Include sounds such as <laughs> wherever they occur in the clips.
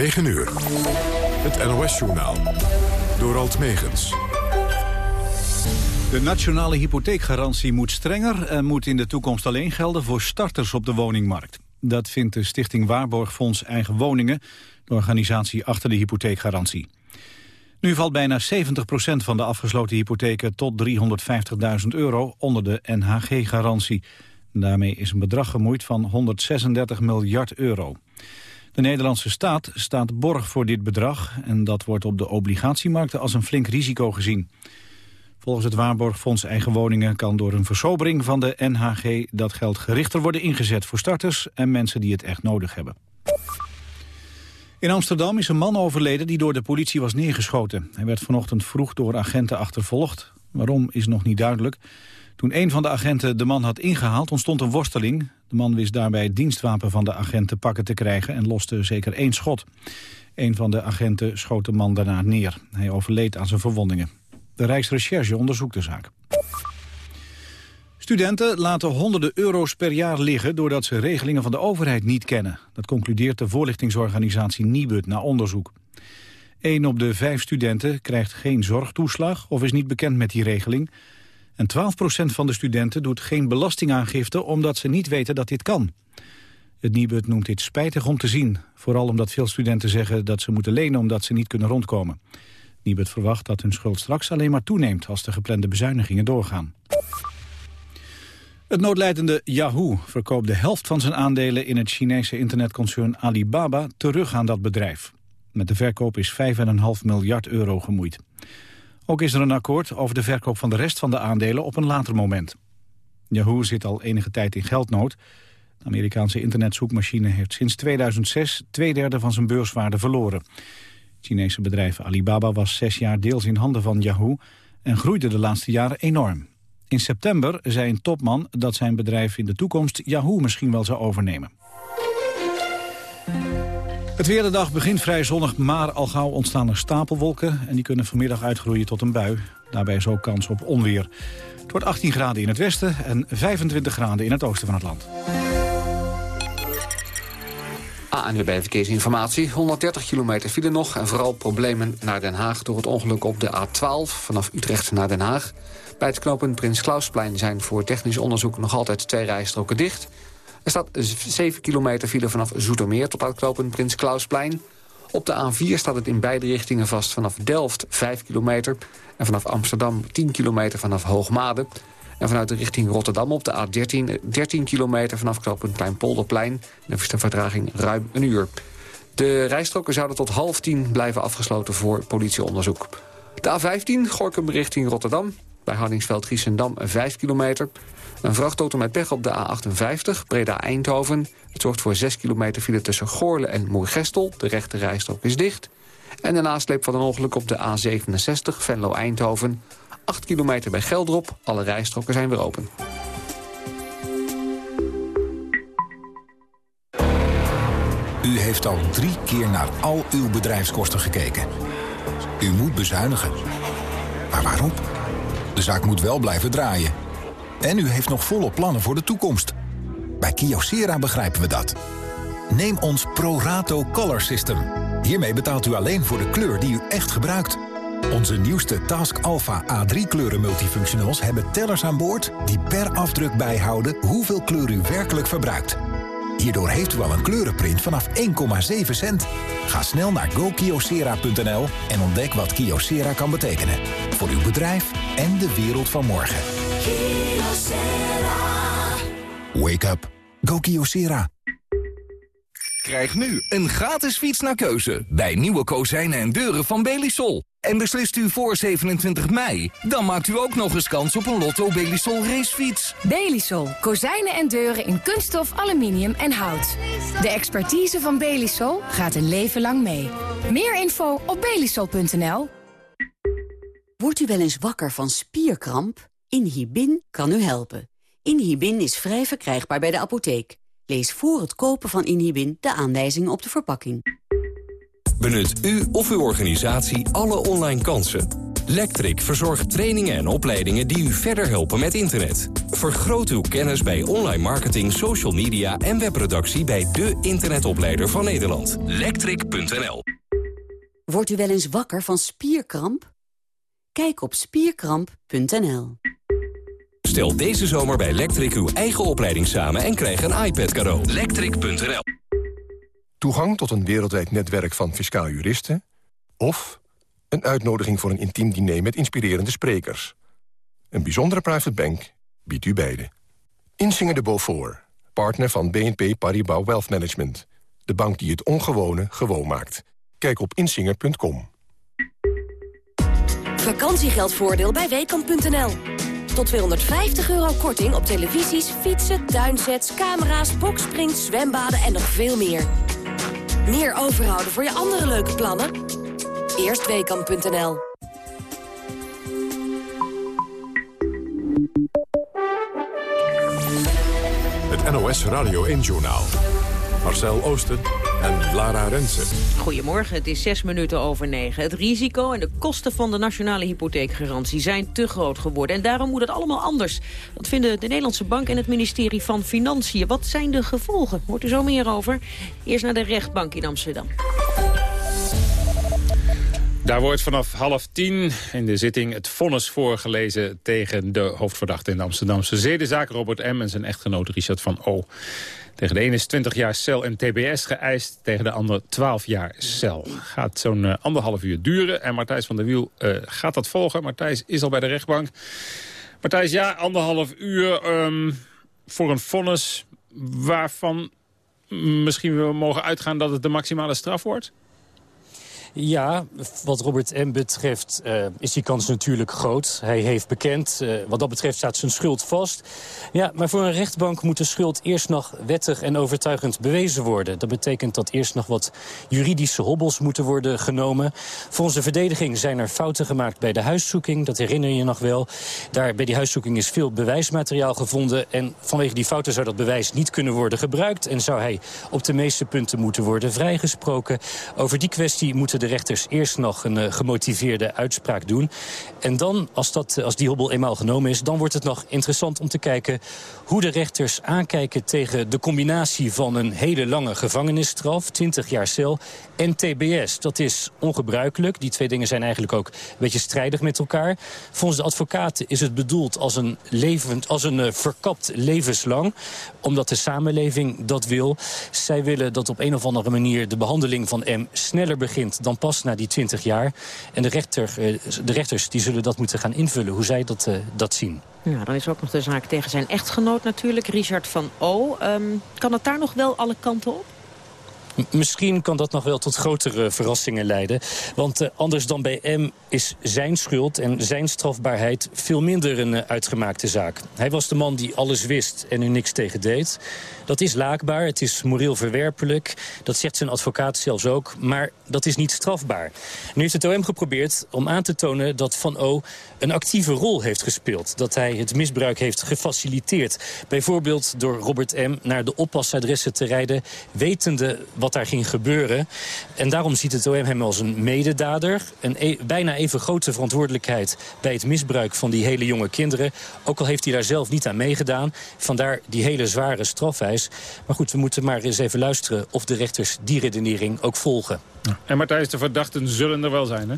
9 uur. Het NOS-journaal. Door Alt Megens. De nationale hypotheekgarantie moet strenger... en moet in de toekomst alleen gelden voor starters op de woningmarkt. Dat vindt de stichting Waarborgfonds Eigen Woningen... de organisatie achter de hypotheekgarantie. Nu valt bijna 70% van de afgesloten hypotheken tot 350.000 euro onder de NHG-garantie. Daarmee is een bedrag gemoeid van 136 miljard euro. De Nederlandse staat staat borg voor dit bedrag... en dat wordt op de obligatiemarkten als een flink risico gezien. Volgens het Waarborgfonds Eigen Woningen kan door een versobering van de NHG... dat geld gerichter worden ingezet voor starters en mensen die het echt nodig hebben. In Amsterdam is een man overleden die door de politie was neergeschoten. Hij werd vanochtend vroeg door agenten achtervolgd. Waarom is nog niet duidelijk. Toen een van de agenten de man had ingehaald ontstond een worsteling. De man wist daarbij het dienstwapen van de agent te pakken te krijgen en loste zeker één schot. Een van de agenten schoot de man daarna neer. Hij overleed aan zijn verwondingen. De Rijksrecherche onderzoekt de zaak. Studenten laten honderden euro's per jaar liggen... doordat ze regelingen van de overheid niet kennen. Dat concludeert de voorlichtingsorganisatie Nibud na onderzoek. Een op de vijf studenten krijgt geen zorgtoeslag... of is niet bekend met die regeling. En 12% van de studenten doet geen belastingaangifte... omdat ze niet weten dat dit kan. Het Nibud noemt dit spijtig om te zien. Vooral omdat veel studenten zeggen dat ze moeten lenen... omdat ze niet kunnen rondkomen. Nibud verwacht dat hun schuld straks alleen maar toeneemt... als de geplande bezuinigingen doorgaan. Het noodlijdende Yahoo verkoopt de helft van zijn aandelen in het Chinese internetconcern Alibaba terug aan dat bedrijf. Met de verkoop is 5,5 miljard euro gemoeid. Ook is er een akkoord over de verkoop van de rest van de aandelen op een later moment. Yahoo zit al enige tijd in geldnood. De Amerikaanse internetzoekmachine heeft sinds 2006 twee derde van zijn beurswaarde verloren. Het Chinese bedrijf Alibaba was zes jaar deels in handen van Yahoo en groeide de laatste jaren enorm. In september zei een topman dat zijn bedrijf in de toekomst Yahoo misschien wel zou overnemen. Het weer de dag begint vrij zonnig, maar al gauw ontstaan er stapelwolken... en die kunnen vanmiddag uitgroeien tot een bui. Daarbij is ook kans op onweer. Het wordt 18 graden in het westen en 25 graden in het oosten van het land. ANWB Verkeersinformatie. 130 kilometer file nog en vooral problemen naar Den Haag... door het ongeluk op de A12 vanaf Utrecht naar Den Haag. Bij het knooppunt Prins Klausplein zijn voor technisch onderzoek... nog altijd twee rijstroken dicht. Er staat 7 kilometer file vanaf Zoetermeer tot het knooppunt Prins Klausplein. Op de A4 staat het in beide richtingen vast vanaf Delft 5 kilometer... en vanaf Amsterdam 10 kilometer vanaf Hoogmade... En vanuit de richting Rotterdam op de A13 13 kilometer vanaf knooppunt Kleinpolderplein. Is de vertraging ruim een uur. De rijstroken zouden tot half tien blijven afgesloten voor politieonderzoek. De A15, Gorkum richting Rotterdam. Bij Hardingsveld Giessendam 5 kilometer. Een vrachtauto met pech op de A58, Breda-Eindhoven. Het zorgt voor 6 kilometer file tussen Goorle en Moergestel. De rechte rijstrook is dicht. En de nasleep van een ongeluk op de A67, Venlo-Eindhoven. 8 kilometer bij Geldrop. Alle rijstroken zijn weer open. U heeft al drie keer naar al uw bedrijfskosten gekeken. U moet bezuinigen. Maar waarom? De zaak moet wel blijven draaien. En u heeft nog volle plannen voor de toekomst. Bij Kyocera begrijpen we dat. Neem ons ProRato Color System. Hiermee betaalt u alleen voor de kleur die u echt gebruikt. Onze nieuwste Task Alpha A3 kleuren multifunctionals hebben tellers aan boord... die per afdruk bijhouden hoeveel kleur u werkelijk verbruikt. Hierdoor heeft u al een kleurenprint vanaf 1,7 cent. Ga snel naar gokiosera.nl en ontdek wat Kiosera kan betekenen. Voor uw bedrijf en de wereld van morgen. Wake up. Go Kyocera. Krijg nu een gratis fiets naar keuze bij nieuwe kozijnen en deuren van Belisol. En beslist u voor 27 mei, dan maakt u ook nog eens kans op een Lotto Belisol racefiets. Belisol. Kozijnen en deuren in kunststof, aluminium en hout. De expertise van Belisol gaat een leven lang mee. Meer info op belisol.nl. Wordt u wel eens wakker van spierkramp? Inhibin kan u helpen. Inhibin is vrij verkrijgbaar bij de apotheek. Lees voor het kopen van Inhibin de aanwijzingen op de verpakking. Benut u of uw organisatie alle online kansen Lectric verzorgt trainingen en opleidingen die u verder helpen met internet. Vergroot uw kennis bij online marketing, social media en webproductie bij de internetopleider van Nederland. Lectric.nl Wordt u wel eens wakker van spierkramp? Kijk op spierkramp.nl. Stel deze zomer bij Lectric uw eigen opleiding samen en krijg een iPad cadeau. Lectric.nl Toegang tot een wereldwijd netwerk van fiscaal juristen... of een uitnodiging voor een intiem diner met inspirerende sprekers. Een bijzondere private bank biedt u beide. Insinger de Beaufort, partner van BNP Paribas Wealth Management. De bank die het ongewone gewoon maakt. Kijk op insinger.com. Vakantiegeldvoordeel bij Weekamp.nl. Tot 250 euro korting op televisies, fietsen, tuinsets, camera's, boksprings, zwembaden en nog veel meer. Meer overhouden voor je andere leuke plannen? Eerst Weekamp.nl. Het NOS Radio 1-journaal. Marcel Oosten en Lara Rensen. Goedemorgen, het is zes minuten over negen. Het risico en de kosten van de nationale hypotheekgarantie zijn te groot geworden. En daarom moet het allemaal anders. Dat vinden de Nederlandse Bank en het ministerie van Financiën. Wat zijn de gevolgen? Hoort u zo meer over. Eerst naar de rechtbank in Amsterdam. Daar wordt vanaf half tien in de zitting het vonnis voorgelezen tegen de hoofdverdachte in de Amsterdamse zedenzaak Robert M. en zijn echtgenoot Richard van O. Tegen de ene is 20 jaar cel en tbs geëist, tegen de ander 12 jaar cel. Gaat zo'n uh, anderhalf uur duren en Martijs van der Wiel uh, gaat dat volgen. Martijs is al bij de rechtbank. Martijs, ja, anderhalf uur um, voor een vonnis waarvan misschien we mogen uitgaan dat het de maximale straf wordt? Ja, wat Robert M. betreft uh, is die kans natuurlijk groot. Hij heeft bekend, uh, wat dat betreft staat zijn schuld vast. Ja, maar voor een rechtbank moet de schuld eerst nog wettig en overtuigend bewezen worden. Dat betekent dat eerst nog wat juridische hobbels moeten worden genomen. Voor onze verdediging zijn er fouten gemaakt bij de huiszoeking. Dat herinner je nog wel. Daar bij die huiszoeking is veel bewijsmateriaal gevonden. En vanwege die fouten zou dat bewijs niet kunnen worden gebruikt. En zou hij op de meeste punten moeten worden vrijgesproken. Over die kwestie moeten de rechters eerst nog een uh, gemotiveerde uitspraak doen. En dan, als, dat, als die hobbel eenmaal genomen is... dan wordt het nog interessant om te kijken hoe de rechters aankijken... tegen de combinatie van een hele lange gevangenisstraf, 20 jaar cel... en TBS. Dat is ongebruikelijk. Die twee dingen zijn eigenlijk ook een beetje strijdig met elkaar. Volgens de advocaten is het bedoeld als een, levend, als een uh, verkapt levenslang. Omdat de samenleving dat wil. Zij willen dat op een of andere manier de behandeling van M sneller begint... dan pas na die 20 jaar. En de, rechter, eh, de rechters die zullen dat moeten gaan invullen, hoe zij dat, uh, dat zien. Ja, dan is ook nog de zaak tegen zijn echtgenoot natuurlijk, Richard van O. Um, kan het daar nog wel alle kanten op? Misschien kan dat nog wel tot grotere verrassingen leiden. Want uh, anders dan bij M is zijn schuld en zijn strafbaarheid... veel minder een uh, uitgemaakte zaak. Hij was de man die alles wist en er niks tegen deed. Dat is laakbaar, het is moreel verwerpelijk. Dat zegt zijn advocaat zelfs ook. Maar dat is niet strafbaar. Nu heeft het OM geprobeerd om aan te tonen dat Van O een actieve rol heeft gespeeld. Dat hij het misbruik heeft gefaciliteerd. Bijvoorbeeld door Robert M. naar de oppasadressen te rijden... wetende wat daar ging gebeuren. En daarom ziet het OM hem als een mededader. Een e bijna even grote verantwoordelijkheid bij het misbruik van die hele jonge kinderen. Ook al heeft hij daar zelf niet aan meegedaan. Vandaar die hele zware strafwijs. Maar goed, we moeten maar eens even luisteren of de rechters die redenering ook volgen. En Martijn, de verdachten zullen er wel zijn, hè?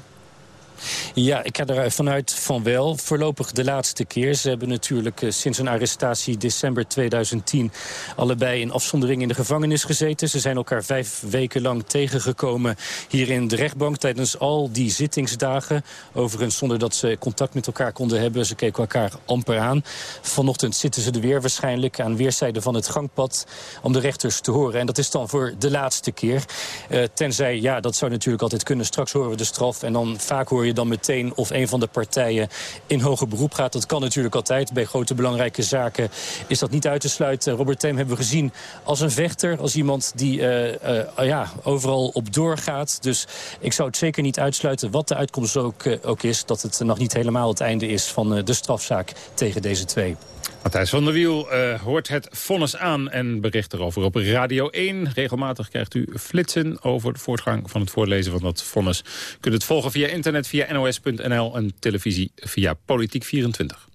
Ja, ik ga er vanuit van wel. Voorlopig de laatste keer. Ze hebben natuurlijk uh, sinds hun arrestatie december 2010... allebei in afzondering in de gevangenis gezeten. Ze zijn elkaar vijf weken lang tegengekomen hier in de rechtbank... tijdens al die zittingsdagen. Overigens zonder dat ze contact met elkaar konden hebben. Ze keken elkaar amper aan. Vanochtend zitten ze er weer waarschijnlijk aan weerszijden van het gangpad... om de rechters te horen. En dat is dan voor de laatste keer. Uh, tenzij, ja, dat zou natuurlijk altijd kunnen. Straks horen we de straf en dan vaak hoor je dan meteen of een van de partijen in hoger beroep gaat. Dat kan natuurlijk altijd. Bij grote belangrijke zaken is dat niet uit te sluiten. Robert Theem hebben we gezien als een vechter. Als iemand die uh, uh, ja, overal op doorgaat. Dus ik zou het zeker niet uitsluiten wat de uitkomst ook, ook is. Dat het nog niet helemaal het einde is van de strafzaak tegen deze twee. Matthijs van der Wiel uh, hoort het vonnis aan en bericht erover op Radio 1. Regelmatig krijgt u flitsen over de voortgang van het voorlezen van dat vonnis. U kunt het volgen via internet, via nos.nl en televisie via Politiek 24.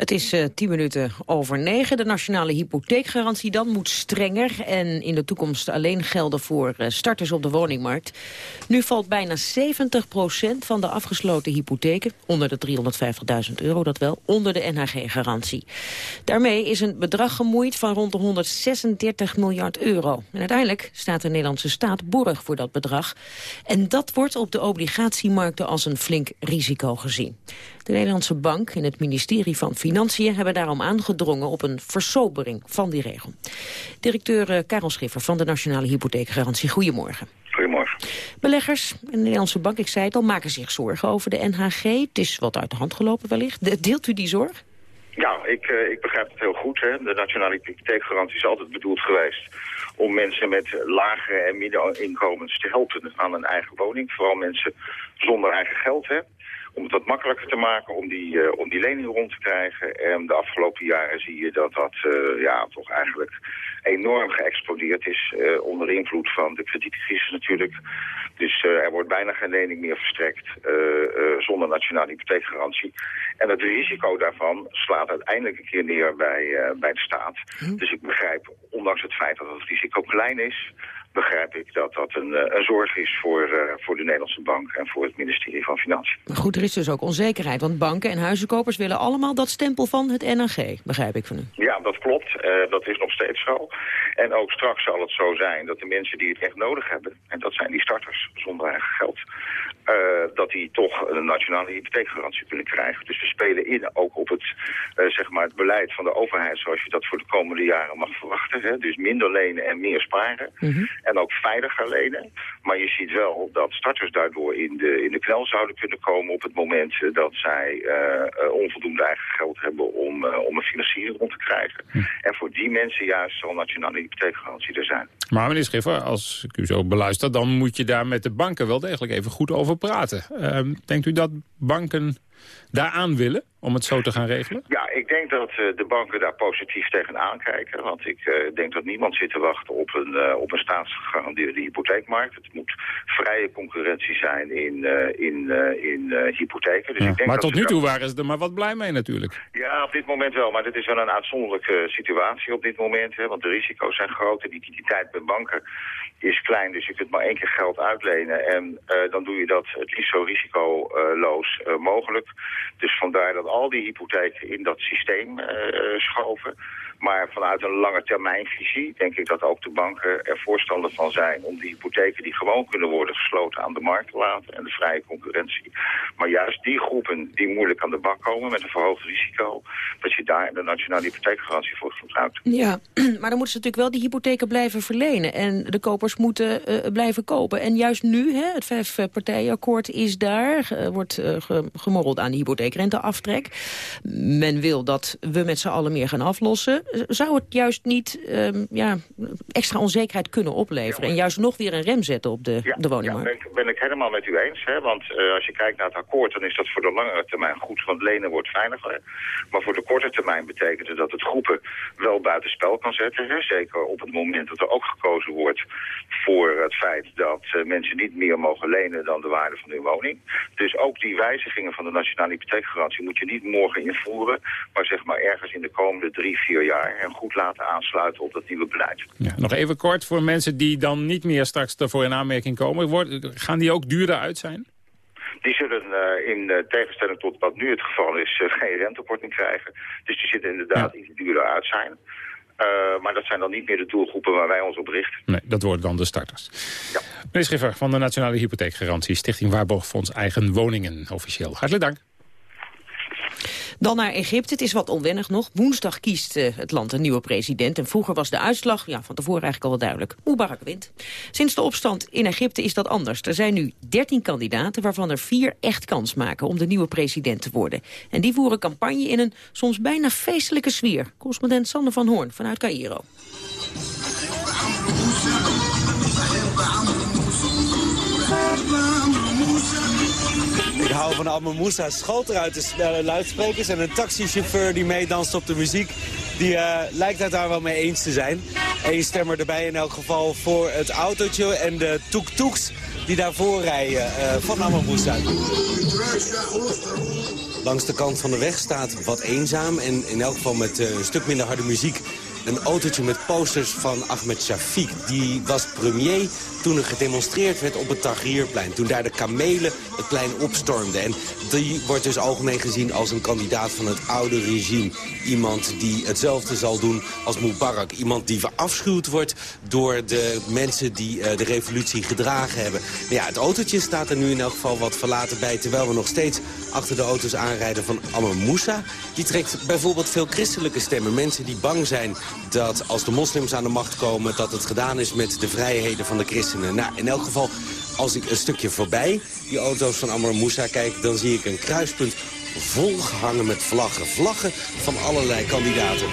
Het is uh, tien minuten over negen. De nationale hypotheekgarantie dan moet strenger... en in de toekomst alleen gelden voor uh, starters op de woningmarkt. Nu valt bijna 70% van de afgesloten hypotheken... onder de 350.000 euro, dat wel, onder de NHG-garantie. Daarmee is een bedrag gemoeid van rond de 136 miljard euro. En uiteindelijk staat de Nederlandse staat borg voor dat bedrag. En dat wordt op de obligatiemarkten als een flink risico gezien. De Nederlandse Bank en het ministerie van Financiën hebben daarom aangedrongen op een versobering van die regel. Directeur eh, Karel Schiffer van de Nationale Hypotheekgarantie, goedemorgen. Goedemorgen. Beleggers en de Nederlandse Bank, ik zei het al, maken zich zorgen over de NHG. Het is wat uit de hand gelopen wellicht. Deelt u die zorg? Ja, ik, uh, ik begrijp het heel goed. Hè. De nationale hypotheekgarantie is altijd bedoeld geweest om mensen met lagere en middeninkomens te helpen aan een eigen woning. Vooral mensen zonder eigen geld. Hè om het wat makkelijker te maken om die, uh, om die lening rond te krijgen. En de afgelopen jaren zie je dat dat uh, ja, toch eigenlijk enorm geëxplodeerd is. Uh, onder invloed van de kredietcrisis natuurlijk. Dus er wordt bijna geen lening meer verstrekt zonder nationale hypotheekgarantie. En het risico daarvan slaat uiteindelijk een keer neer bij, bij de staat. Hm. Dus ik begrijp, ondanks het feit dat het risico klein is begrijp ik dat dat een, eh, een zorg is voor, uh, voor de Nederlandse Bank en voor het ministerie van Financiën. Maar goed, er is dus ook onzekerheid, want banken en huizenkopers willen allemaal dat stempel van het NAG, begrijp ik van u. Ja, dat klopt. Uh, dat is nog steeds zo. En ook straks zal het zo zijn dat de mensen die het echt nodig hebben, en dat zijn die starters zonder eigen geld, uh, dat die toch een nationale hypotheekgarantie kunnen krijgen. Dus we spelen in ook op het, zeg maar het beleid van de overheid zoals je dat voor de komende jaren mag verwachten. Hè? Dus minder lenen en meer sparen. Mm -hmm. En ook veiliger lenen. Maar je ziet wel dat starters daardoor in de, in de knel zouden kunnen komen op het moment dat zij uh, onvoldoende eigen geld hebben om, om een financiering rond te krijgen. Mm. En voor die mensen juist zal nationale hypotheekgarantie er zijn. Maar meneer Schiffer, als ik u zo beluister, dan moet je daar met de banken wel degelijk even goed over praten. Uh, denkt u dat banken daaraan willen om het zo te gaan regelen? Ja, ik denk dat uh, de banken daar positief tegenaan kijken. Want ik uh, denk dat niemand zit te wachten op een, uh, op een staatsgegarandeerde hypotheekmarkt. Het moet vrije concurrentie zijn in, in, in hypotheken. Dus ja, ik denk maar dat tot nu toe waren ze er maar wat blij mee natuurlijk. Ja, op dit moment wel. Maar dit is wel een uitzonderlijke situatie op dit moment. Hè, want de risico's zijn groot. De liquiditeit bij banken is klein. Dus je kunt maar één keer geld uitlenen. En dan doe je dat het liefst zo risicoloos mogelijk. Dus vandaar dat al die hypotheken in dat systeem uh, schoven. Maar vanuit een lange termijnvisie denk ik dat ook de banken er voorstander van zijn... om die hypotheken die gewoon kunnen worden gesloten aan de markt te laten... en de vrije concurrentie. Maar juist die groepen die moeilijk aan de bak komen met een verhoogd risico... dat je daar de nationale hypotheekgarantie voor gebruikt. Ja, <clears throat> maar dan moeten ze natuurlijk wel die hypotheken blijven verlenen. En de kopers moeten uh, blijven kopen. En juist nu, hè, het vijfpartijenakkoord is daar... Uh, wordt uh, gemorreld aan de hypotheekrenteaftrek. Men wil dat we met z'n allen meer gaan aflossen zou het juist niet um, ja, extra onzekerheid kunnen opleveren... en juist nog weer een rem zetten op de, ja, de woningmarkt? Ja, ben ik, ben ik helemaal met u eens. Hè? Want uh, als je kijkt naar het akkoord, dan is dat voor de langere termijn goed... want lenen wordt veiliger. Maar voor de korte termijn betekent het dat het groepen wel buitenspel kan zetten. Hè? Zeker op het moment dat er ook gekozen wordt voor het feit... dat uh, mensen niet meer mogen lenen dan de waarde van hun woning. Dus ook die wijzigingen van de nationale hypotheekgarantie... moet je niet morgen invoeren, maar zeg maar ergens in de komende drie, vier jaar en goed laten aansluiten op dat nieuwe beleid. Ja, nog even kort voor mensen die dan niet meer straks ervoor in aanmerking komen. gaan die ook duurder uit zijn? Die zullen uh, in uh, tegenstelling tot wat nu het geval is uh, geen rentekorting krijgen. Dus die zullen inderdaad ja. iets duurder uit zijn. maar dat zijn dan niet meer de doelgroepen waar wij ons op richten. Nee, dat worden dan de starters. Ja. Meneer Schiffer van de Nationale Hypotheekgarantie... Stichting Waarborgfonds Eigen Woningen officieel. Hartelijk dank. Dan naar Egypte. Het is wat onwennig nog. Woensdag kiest uh, het land een nieuwe president. En vroeger was de uitslag ja, van tevoren eigenlijk al wel duidelijk. Mubarak wint. Sinds de opstand in Egypte is dat anders. Er zijn nu 13 kandidaten waarvan er vier echt kans maken om de nieuwe president te worden. En die voeren campagne in een soms bijna feestelijke sfeer. Correspondent Sander van Hoorn vanuit Cairo. Hou van Amma Moussa schoot eruit de luidsprekers. En een taxichauffeur die meedanst op de muziek, die uh, lijkt het daar wel mee eens te zijn. Eén stemmer erbij in elk geval voor het autootje en de toek-toeks die daarvoor rijden uh, van Amma Moussa. Langs de kant van de weg staat wat eenzaam en in elk geval met uh, een stuk minder harde muziek een autootje met posters van Ahmed Shafiq. Die was premier toen er gedemonstreerd werd op het Tahrirplein. Toen daar de kamelen het plein opstormden. En die wordt dus algemeen gezien als een kandidaat van het oude regime. Iemand die hetzelfde zal doen als Mubarak. Iemand die verafschuwd wordt door de mensen die uh, de revolutie gedragen hebben. Maar ja, het autootje staat er nu in elk geval wat verlaten bij... terwijl we nog steeds achter de auto's aanrijden van Ammar Moussa. Die trekt bijvoorbeeld veel christelijke stemmen. Mensen die bang zijn dat als de moslims aan de macht komen... dat het gedaan is met de vrijheden van de Nou, in elk geval, als ik een stukje voorbij die auto's van Ammar Moussa kijk... dan zie ik een kruispunt volgehangen met vlaggen. Vlaggen van allerlei kandidaten.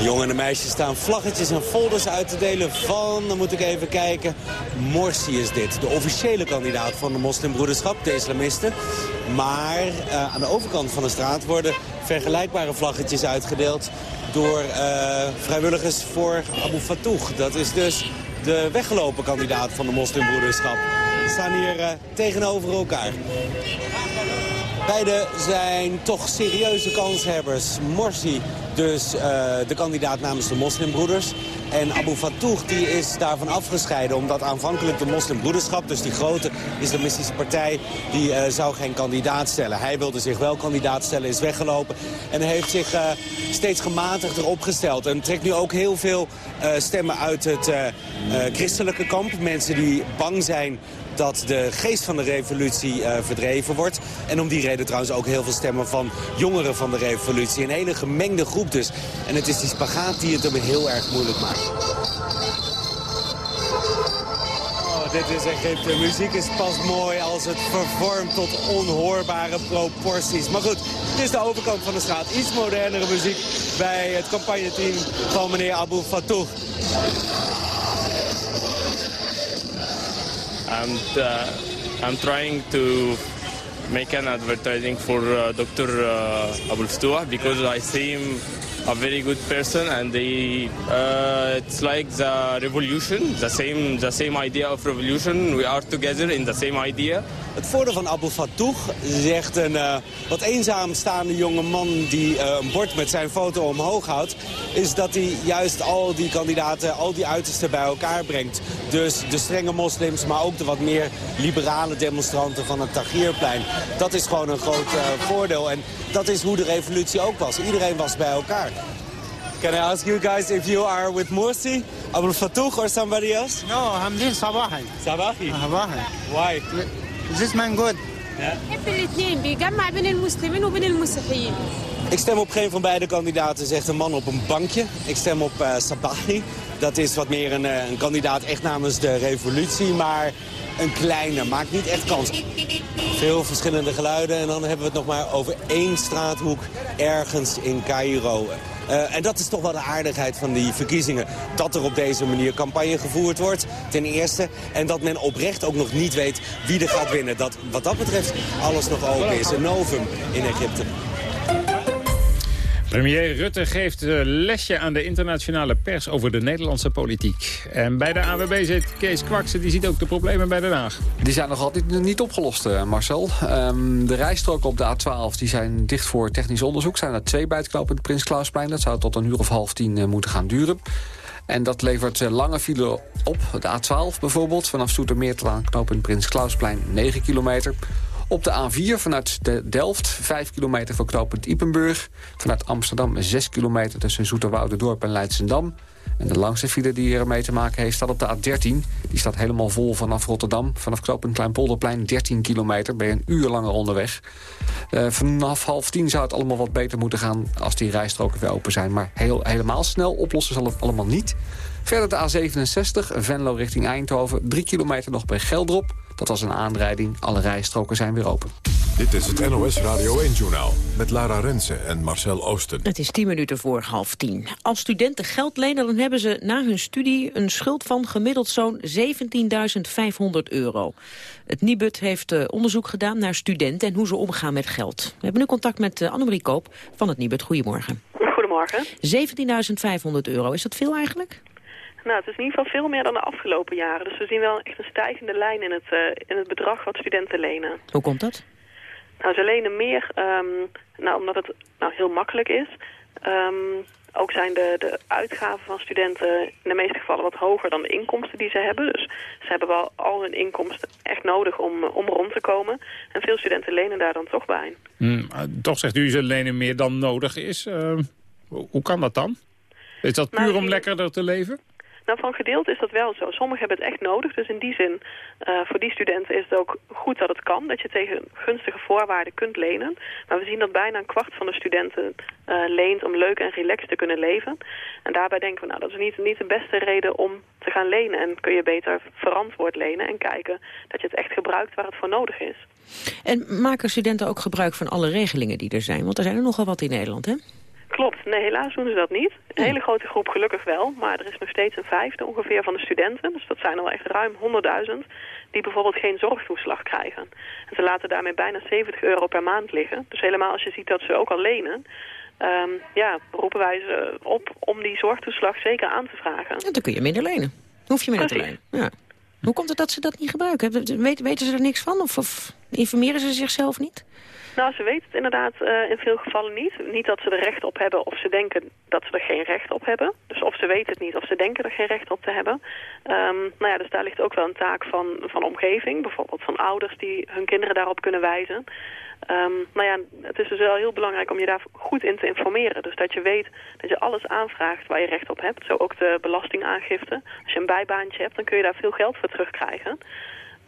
Jongen en meisjes staan vlaggetjes en folders uit te delen van, dan moet ik even kijken, Morsi is dit. De officiële kandidaat van de moslimbroederschap, de islamisten. Maar uh, aan de overkant van de straat worden vergelijkbare vlaggetjes uitgedeeld door uh, vrijwilligers voor Abu Fatouh. Dat is dus de weggelopen kandidaat van de moslimbroederschap. Die staan hier uh, tegenover elkaar. Beide zijn toch serieuze kanshebbers. Morsi, dus uh, de kandidaat namens de moslimbroeders. En Abu Fatouh die is daarvan afgescheiden omdat aanvankelijk de moslimbroederschap... dus die grote islamistische partij, die uh, zou geen kandidaat stellen. Hij wilde zich wel kandidaat stellen, is weggelopen... en heeft zich uh, steeds gematigder opgesteld. En trekt nu ook heel veel stemmen uit het christelijke kamp. Mensen die bang zijn dat de geest van de revolutie uh, verdreven wordt. En om die reden trouwens ook heel veel stemmen van jongeren van de revolutie. Een hele gemengde groep dus. En het is die spagaat die het hem heel erg moeilijk maakt. Oh, dit is echt, de muziek is pas mooi als het vervormt tot onhoorbare proporties. Maar goed, het is de overkant van de straat. Iets modernere muziek bij het campagneteam van meneer Abu Fatouh. And uh, I'm trying to make an advertising for uh, Dr. Uh, Abul Ftuah because I see him a very good person and they uh, it's like the revolution the same the same idea of revolution we are together in the same idea Het voordeel van Abu Fatouh, zegt een uh, wat eenzaam staande jonge man die uh, een bord met zijn foto omhoog houdt, is dat hij juist al die kandidaten, al die uitersten bij elkaar brengt. Dus de strenge moslims, maar ook de wat meer liberale demonstranten van het Tahrirplein. Dat is gewoon een groot uh, voordeel en dat is hoe de revolutie ook was. Iedereen was bij elkaar. Can I ask you guys if you are with Morsi, Abdul Fattouh or somebody else? No, I'm with Sabahi. Sabahi? Sabahi. Why? This man good. Ik stem op geen van beide kandidaten, zegt een man op een bankje. Ik stem op uh, Sabahi. Dat is wat meer een, uh, een kandidaat echt namens de revolutie, maar een kleine. Maakt niet echt kans. Veel verschillende geluiden en dan hebben we het nog maar over één straathoek ergens in Cairo. Uh, en dat is toch wel de aardigheid van die verkiezingen. Dat er op deze manier campagne gevoerd wordt, ten eerste. En dat men oprecht ook nog niet weet wie er gaat winnen. Dat wat dat betreft alles nog open is. Een novum in Egypte. Premier Rutte geeft lesje aan de internationale pers over de Nederlandse politiek. En bij de AWB zit Kees Kwakse, die ziet ook de problemen bij Den Haag. Die zijn nog altijd niet opgelost, eh, Marcel. Um, de rijstroken op de A12 die zijn dicht voor technisch onderzoek. Zijn er twee bij het knooppunt Prins Klausplein. Dat zou tot een uur of half tien uh, moeten gaan duren. En dat levert uh, lange file op. De A12 bijvoorbeeld, vanaf Soetermeer tot aan knooppunt Prins Klausplein 9 kilometer. Op de A4 vanuit de Delft, 5 kilometer voor knooppunt Ipenburg. Vanuit Amsterdam 6 kilometer tussen Zoeterwouderdorp en Leidsendam. En de langste file die ermee te maken heeft staat op de A13. Die staat helemaal vol vanaf Rotterdam. Vanaf knooppunt Kleinpolderplein 13 kilometer. Ben je een uur langer onderweg. Uh, vanaf half tien zou het allemaal wat beter moeten gaan... als die rijstroken weer open zijn. Maar heel, helemaal snel oplossen zal het allemaal niet. Verder de A67, Venlo richting Eindhoven. 3 kilometer nog bij Geldrop. Dat was een aanrijding. Alle rijstroken zijn weer open. Dit is het NOS Radio 1-journaal met Lara Rensen en Marcel Oosten. Het is tien minuten voor half tien. Als studenten geld lenen, dan hebben ze na hun studie een schuld van gemiddeld zo'n 17.500 euro. Het Nibud heeft uh, onderzoek gedaan naar studenten en hoe ze omgaan met geld. We hebben nu contact met uh, Annemarie Koop van het Nibud. Goedemorgen. Goedemorgen. 17.500 euro, is dat veel eigenlijk? Nou, het is in ieder geval veel meer dan de afgelopen jaren. Dus we zien wel echt een stijgende lijn in het, uh, in het bedrag wat studenten lenen. Hoe komt dat? Nou, ze lenen meer um, nou, omdat het nou, heel makkelijk is. Um, ook zijn de, de uitgaven van studenten in de meeste gevallen wat hoger dan de inkomsten die ze hebben. Dus ze hebben wel al hun inkomsten echt nodig om, om rond te komen. En veel studenten lenen daar dan toch bij. Mm, toch zegt u ze lenen meer dan nodig is. Uh, hoe kan dat dan? Is dat puur nou, om lekkerder te leven? Nou, van gedeelte is dat wel zo. Sommigen hebben het echt nodig. Dus in die zin, uh, voor die studenten is het ook goed dat het kan. Dat je tegen gunstige voorwaarden kunt lenen. Maar we zien dat bijna een kwart van de studenten uh, leent om leuk en relaxed te kunnen leven. En daarbij denken we, nou, dat is niet, niet de beste reden om te gaan lenen. En kun je beter verantwoord lenen en kijken dat je het echt gebruikt waar het voor nodig is. En maken studenten ook gebruik van alle regelingen die er zijn? Want er zijn er nogal wat in Nederland, hè? Klopt. Nee, helaas doen ze dat niet. Een hele grote groep gelukkig wel, maar er is nog steeds een vijfde ongeveer van de studenten. Dus dat zijn al echt ruim 100.000 die bijvoorbeeld geen zorgtoeslag krijgen. En ze laten daarmee bijna 70 euro per maand liggen. Dus helemaal als je ziet dat ze ook al lenen, um, ja, roepen wij ze op om die zorgtoeslag zeker aan te vragen. Ja, dan kun je minder lenen. hoef je minder Precies. te lenen. Ja. Hoe komt het dat ze dat niet gebruiken? Weten, weten ze er niks van of, of informeren ze zichzelf niet? Nou, ze weten het inderdaad uh, in veel gevallen niet. Niet dat ze er recht op hebben of ze denken dat ze er geen recht op hebben. Dus of ze weten het niet of ze denken er geen recht op te hebben. Um, nou ja, dus daar ligt ook wel een taak van, van omgeving. Bijvoorbeeld van ouders die hun kinderen daarop kunnen wijzen. Um, nou ja, het is dus wel heel belangrijk om je daar goed in te informeren. Dus dat je weet dat je alles aanvraagt waar je recht op hebt. Zo ook de belastingaangifte. Als je een bijbaantje hebt, dan kun je daar veel geld voor terugkrijgen.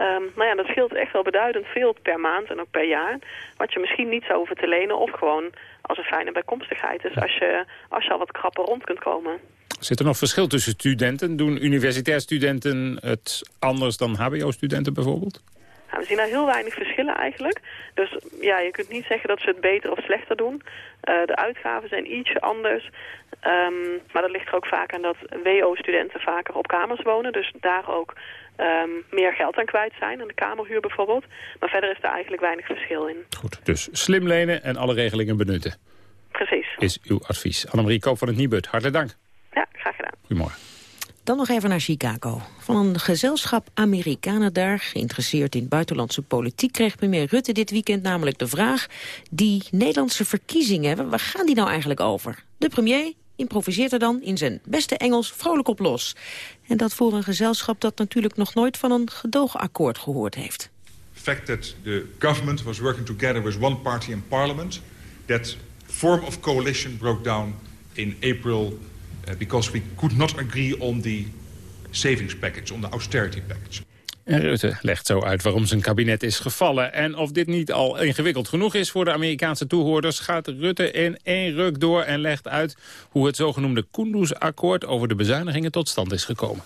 Um, nou ja, dat scheelt echt wel beduidend veel per maand en ook per jaar. Wat je misschien niet zou hoeven te lenen of gewoon als een fijne bijkomstigheid. Dus als je, als je al wat krapper rond kunt komen. Zit er nog verschil tussen studenten? Doen universitair studenten het anders dan hbo-studenten bijvoorbeeld? We zien daar heel weinig verschillen eigenlijk. Dus ja, je kunt niet zeggen dat ze het beter of slechter doen. Uh, de uitgaven zijn ietsje anders. Um, maar dat ligt er ook vaak aan dat WO-studenten vaker op kamers wonen. Dus daar ook um, meer geld aan kwijt zijn, aan de kamerhuur bijvoorbeeld. Maar verder is daar eigenlijk weinig verschil in. Goed, dus slim lenen en alle regelingen benutten. Precies. Is uw advies. Annemarie Koop van het Nibud, hartelijk dank. Ja, graag gedaan. Goedemorgen. Dan nog even naar Chicago. Van een gezelschap Amerikanen daar, geïnteresseerd in buitenlandse politiek... kreeg premier Rutte dit weekend namelijk de vraag... die Nederlandse verkiezingen, waar gaan die nou eigenlijk over? De premier improviseert er dan in zijn beste Engels vrolijk op los. En dat voor een gezelschap dat natuurlijk nog nooit van een gedoogakkoord gehoord heeft. The fact that the government was working together with one party in parliament, that form of coalition broke down in April uh, because we could not agree on the savings package, on the austerity package. En Rutte legt zo uit waarom zijn kabinet is gevallen. En of dit niet al ingewikkeld genoeg is voor de Amerikaanse toehoorders... gaat Rutte in één ruk door en legt uit... hoe het zogenoemde Kunduz-akkoord over de bezuinigingen tot stand is gekomen.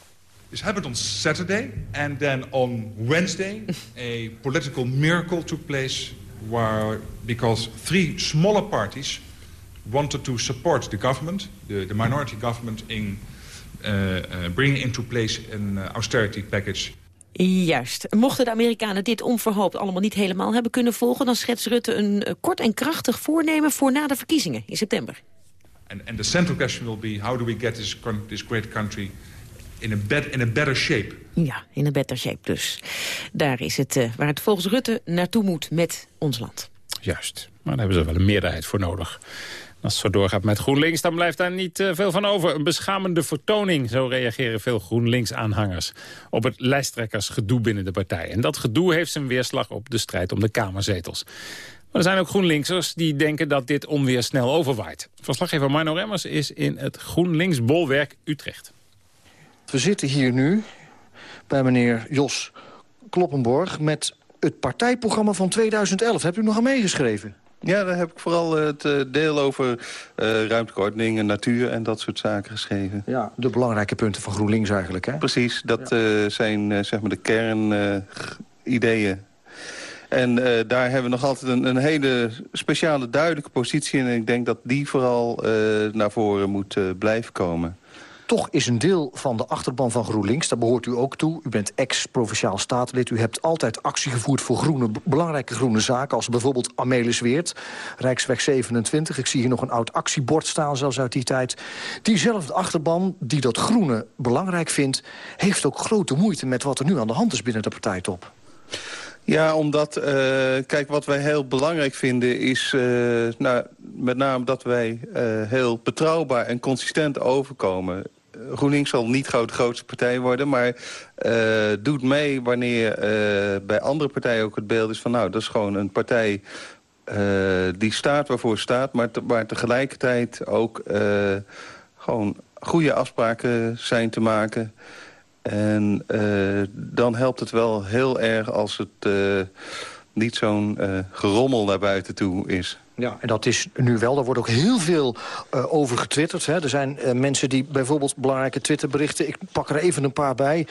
This happened on Saturday, and then on Wednesday a political miracle took place... Where, because three smaller parties wanted to support the government, the, the minority government... in uh, uh, bringing into place an uh, austerity package Juist. Mochten de Amerikanen dit onverhoopt allemaal niet helemaal hebben kunnen volgen... dan schetst Rutte een uh, kort en krachtig voornemen voor na de verkiezingen in september. And, and the central question will be... how do we get this, this great country in a, bed, in a better shape? Ja, in een better shape dus. Daar is het uh, waar het volgens Rutte naartoe moet met ons land. Juist. Maar daar hebben ze wel een meerderheid voor nodig. Als het zo doorgaat met GroenLinks, dan blijft daar niet uh, veel van over. Een beschamende vertoning, zo reageren veel GroenLinks-aanhangers... op het lijsttrekkersgedoe binnen de partij. En dat gedoe heeft zijn weerslag op de strijd om de Kamerzetels. Maar er zijn ook GroenLinksers die denken dat dit onweer snel overwaait. Verslaggever Marno Remmers is in het GroenLinks-bolwerk Utrecht. We zitten hier nu bij meneer Jos Kloppenborg... met het partijprogramma van 2011. Hebt u nog aan meegeschreven? Ja, daar heb ik vooral eh, het eh, deel over uh, ruimteordening en natuur en dat soort zaken geschreven. Ja, de belangrijke punten van GroenLinks eigenlijk, hè? Precies, dat zijn zeg maar de kernideeën. En daar hebben we nog altijd een, een, hele speciale duidelijke positie. En ik denk dat die vooral naar voren moet blijven komen. Toch is een deel van de achterban van GroenLinks, daar behoort u ook toe. U bent ex-provinciaal statenlid. U hebt altijd actie gevoerd voor groene, belangrijke groene zaken... als bijvoorbeeld Amelis Weert, Rijksweg 27. Ik zie hier nog een oud actiebord staan, zelfs uit die tijd. Diezelfde achterban, die dat groene belangrijk vindt... heeft ook grote moeite met wat er nu aan de hand is binnen de partijtop. Ja, omdat, uh, kijk, wat wij heel belangrijk vinden is... Uh, nou, met name dat wij uh, heel betrouwbaar en consistent overkomen. GroenLinks zal niet de grootste partij worden, maar doet mee wanneer bij andere partijen ook het beeld is van... nou, dat is gewoon een partij die staat waarvoor staat, maar, te, maar tegelijkertijd ook gewoon goede afspraken zijn te maken... En dan helpt het wel heel erg als het niet zo'n gerommel naar buiten toe is. Ja, en dat is nu wel. Daar wordt ook heel veel uh, over getwitterd. Hè. Er zijn uh, mensen die bijvoorbeeld belangrijke Twitterberichten... ik pak er even een paar bij.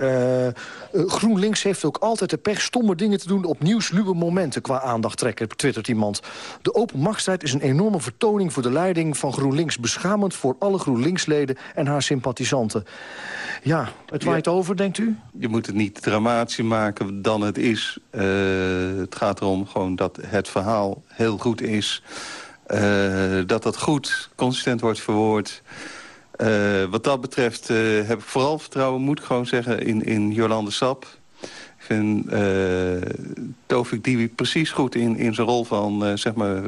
Uh, GroenLinks heeft ook altijd de pech stomme dingen te doen... op nieuwsluwe momenten qua aandacht trekken, twittert iemand. De open machtsstrijd is een enorme vertoning voor de leiding van GroenLinks. Beschamend voor alle GroenLinks-leden en haar sympathisanten. Ja, het waait ja, over, denkt u? Je moet het niet dramatischer maken dan het is. het gaat erom gewoon dat het verhaal heel goed is. Uh, dat dat goed, consistent wordt verwoord. Uh, wat dat betreft uh, heb ik vooral vertrouwen, moet ik gewoon zeggen, in, in Jolande Sap. Ik vind uh, Tovik Dibi precies goed in, in zijn rol van, zeg maar,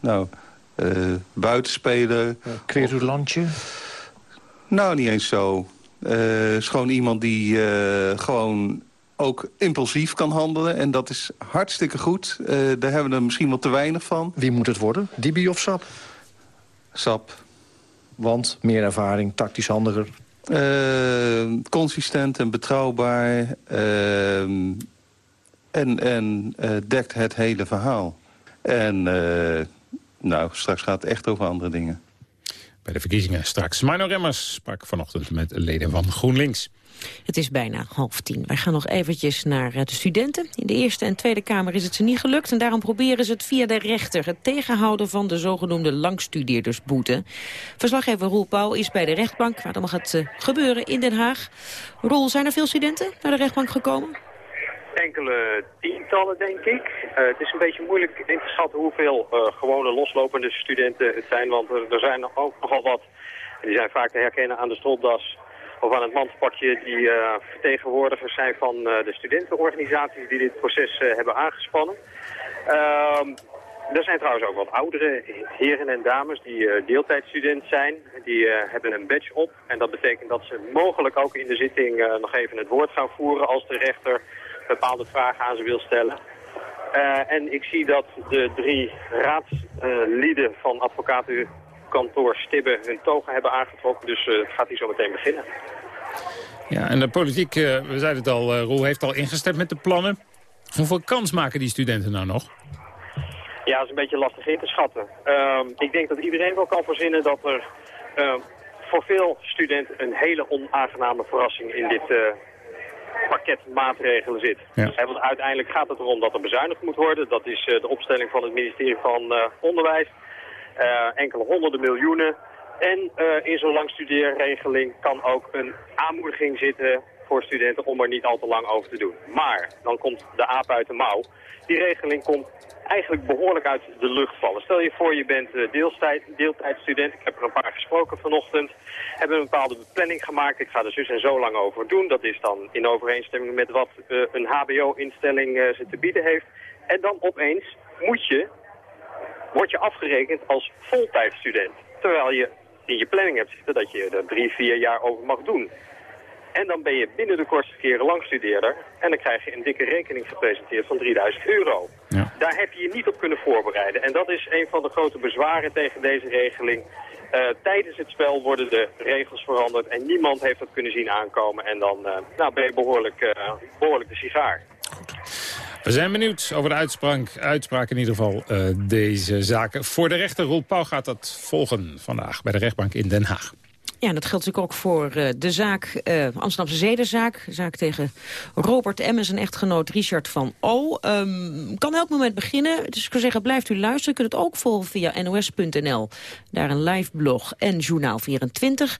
nou, buitenspeler. Nou, niet eens zo. is gewoon iemand die gewoon ook impulsief kan handelen. En dat is hartstikke goed. Uh, daar hebben we er misschien wel te weinig van. Wie moet het worden? Dibi of Sap? Sap. Want meer ervaring, tactisch handiger? Uh, consistent en betrouwbaar. Uh, en en dekt het hele verhaal. En nou, straks gaat het echt over andere dingen. Bij de verkiezingen straks. Mino Remmers sprak vanochtend met leden van GroenLinks. Het is bijna half tien. Wij gaan nog eventjes naar de studenten. In de Eerste en Tweede Kamer is het ze niet gelukt... en daarom proberen ze het via de rechter... het tegenhouden van de zogenoemde langstudeerdersboete. Verslaggever Roel Pauw is bij de rechtbank... waar dan mag het gebeuren in Den Haag. Roel, zijn er veel studenten naar de rechtbank gekomen? Enkele tientallen, denk ik. Uh, het is een beetje moeilijk in te schatten hoeveel uh, gewone loslopende studenten het zijn. Want er, er zijn ook nogal wat. Die zijn vaak te herkennen aan de stropdas of aan het mantelpakje die uh, vertegenwoordigers zijn van de studentenorganisaties die dit proces hebben aangespannen. Ehm, er zijn trouwens ook wat oudere heren en dames die deeltijdstudent zijn. Die hebben een badge op en dat betekent dat ze mogelijk ook in de zitting nog even het woord gaan voeren als de rechter bepaalde vragen aan ze wil stellen. en ik zie dat de drie raadslieden van advocaten kantoor Stibbe hun togen hebben aangetrokken. Dus uh, het gaat hier zo meteen beginnen. Ja, en de politiek, uh, we zeiden het al, Roel heeft al ingestemd met de plannen. Hoeveel kans maken die studenten nou nog? Ja, dat is een beetje lastig in te schatten. Ehm, ik denk dat iedereen wel kan verzinnen dat er ehm, voor veel studenten een hele onaangename verrassing in dit pakket maatregelen zit. Ja. want uiteindelijk gaat het erom dat er bezuinigd moet worden. Dat is de opstelling van het ministerie van Onderwijs. Uh, enkele honderden miljoenen. En in zo'n langstudeerregeling kan ook een aanmoediging zitten voor studenten om er niet al te lang over te doen. Maar, dan komt de aap uit de mouw. Die regeling komt eigenlijk behoorlijk uit de lucht vallen. Stel je voor, je bent uh, deeltijd, deeltijdstudent. Ik heb er een paar gesproken vanochtend. Hebben een bepaalde planning gemaakt. Ik ga er zus en zo lang over doen. Dat is dan in overeenstemming met wat uh, een hbo-instelling uh, ze te bieden heeft. En dan opeens moet je word je afgerekend als voltijdstudent. Terwijl je in je planning hebt zitten dat je er drie, vier jaar over mag doen. En dan ben je binnen de kortste keren langstudeerder. En dan krijg je een dikke rekening gepresenteerd van 3000 euro. Ja. Daar heb je je niet op kunnen voorbereiden. En dat is een van de grote bezwaren tegen deze regeling. Uh, tijdens het spel worden de regels veranderd en niemand heeft dat kunnen zien aankomen. En dan uh, nou, ben je behoorlijk, uh, behoorlijk de sigaar. We zijn benieuwd over de uitspraak, uitspraak in ieder geval deze zaken. Voor de rechter, Roel Pauw gaat dat volgen vandaag bij de rechtbank in Den Haag. Ja, en dat geldt natuurlijk ook voor uh, de zaak, uh, Amsterdamse zedenzaak. Zaak tegen Robert M. en zijn echtgenoot Richard van O. Um, kan elk moment beginnen. Dus ik zou zeggen, blijft u luisteren. U kunt het ook volgen via nos.nl. Daar een live blog en Journaal 24.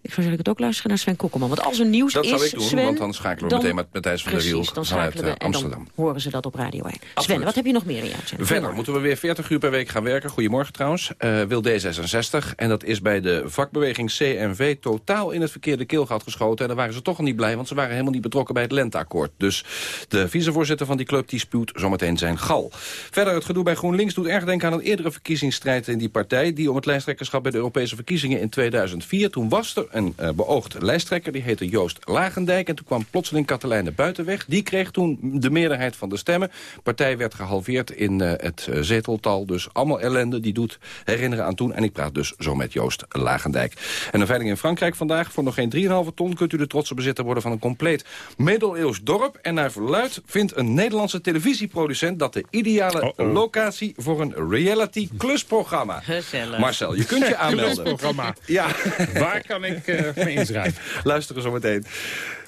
Ik zou zeggen, het ook luisteren naar Sven Kokkelman. Want als er nieuws dat is, zou ik doen, Sven, want dan schakelen we meteen met Matthijs van der Wiel dan schakelen we Amsterdam. En dan horen ze dat op Radio 1. Sven, wat heb je nog meer in je Verder moeten we weer 40 uur per week gaan werken. Goedemorgen trouwens. Uh, wil D66. En dat is bij de vakbeweging CNV totaal in het verkeerde keelgat geschoten. En daar waren ze toch al niet blij, want ze waren helemaal niet betrokken bij het lenteakkoord. Dus de vicevoorzitter van die club die spuwt zometeen zijn gal. Verder het gedoe bij GroenLinks doet erg denken aan een eerdere verkiezingsstrijd in die partij. Die om het lijsttrekkerschap bij de Europese verkiezingen in 2004. Toen was er een uh, beoogd lijsttrekker. Die heette Joost Lagendijk. En toen kwam plotseling Katelijne Buitenweg. Die kreeg toen de meerderheid van de stemmen. De partij werd gehalveerd in uh, het uh, zeteltal. Dus allemaal ellende. Die doet herinneren aan toen. En ik praat dus zo met Joost Lagendijk. En een veiling in Frankrijk vandaag. Voor nog geen 3,5 ton kunt u de trotse bezitter worden van een compleet middeleeuws dorp. En naar verluid vindt een Nederlandse televisieproducent... dat de ideale uh -oh. locatie voor een reality klusprogramma. Gezellig. Marcel, je kunt je <laughs> aanmelden. klusprogramma. Ja. Waar kan ik uh, me <laughs> inschrijven? Luisteren zometeen.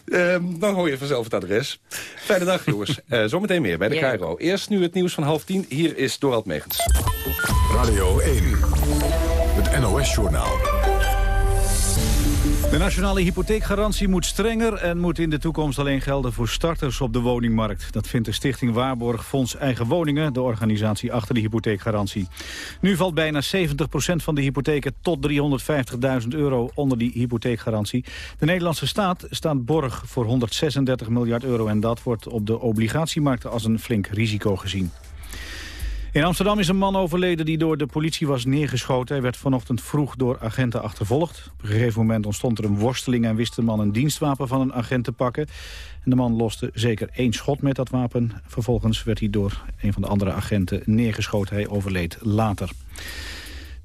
Uh, dan hoor je vanzelf het adres. Fijne dag, jongens. Uh, <laughs> zometeen meer bij de. Cairo. Eerst nu het nieuws van half tien. Hier is Dorald Megens. Radio 1, het NOS-journaal. De nationale hypotheekgarantie moet strenger en moet in de toekomst alleen gelden voor starters op de woningmarkt. Dat vindt de stichting Waarborg Fonds Eigen Woningen, de organisatie achter de hypotheekgarantie. Nu valt bijna 70% van de hypotheken tot 350.000 euro onder die hypotheekgarantie. De Nederlandse staat staat borg voor 136 miljard euro en dat wordt op de obligatiemarkt als een flink risico gezien. In Amsterdam is een man overleden die door de politie was neergeschoten. Hij werd vanochtend vroeg door agenten achtervolgd. Op een gegeven moment ontstond er een worsteling... en wist de man een dienstwapen van een agent te pakken. En de man loste zeker één schot met dat wapen. Vervolgens werd hij door een van de andere agenten neergeschoten. Hij overleed later.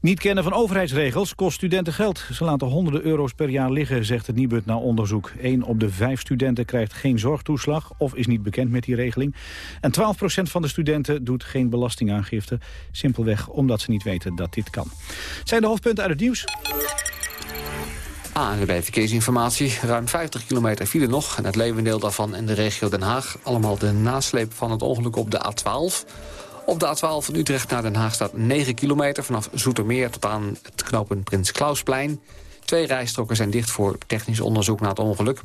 Niet kennen van overheidsregels kost studenten geld. Ze laten honderden euro's per jaar liggen, zegt het Nibud na onderzoek. Eén op de vijf studenten krijgt geen zorgtoeslag of is niet bekend met die regeling. En 12% van de studenten doet geen belastingaangifte. Simpelweg omdat ze niet weten dat dit kan. Zijn de hoofdpunten uit het nieuws. ANWB Verkeersinformatie. Ruim 50 kilometer file nog. En het levendeel daarvan in de regio Den Haag. Allemaal de nasleep van het ongeluk op de A12. Op de A12 van Utrecht naar Den Haag staat 9 kilometer... vanaf Zoetermeer tot aan het knooppunt Prins Klausplein. Twee rijstroken zijn dicht voor technisch onderzoek na het ongeluk.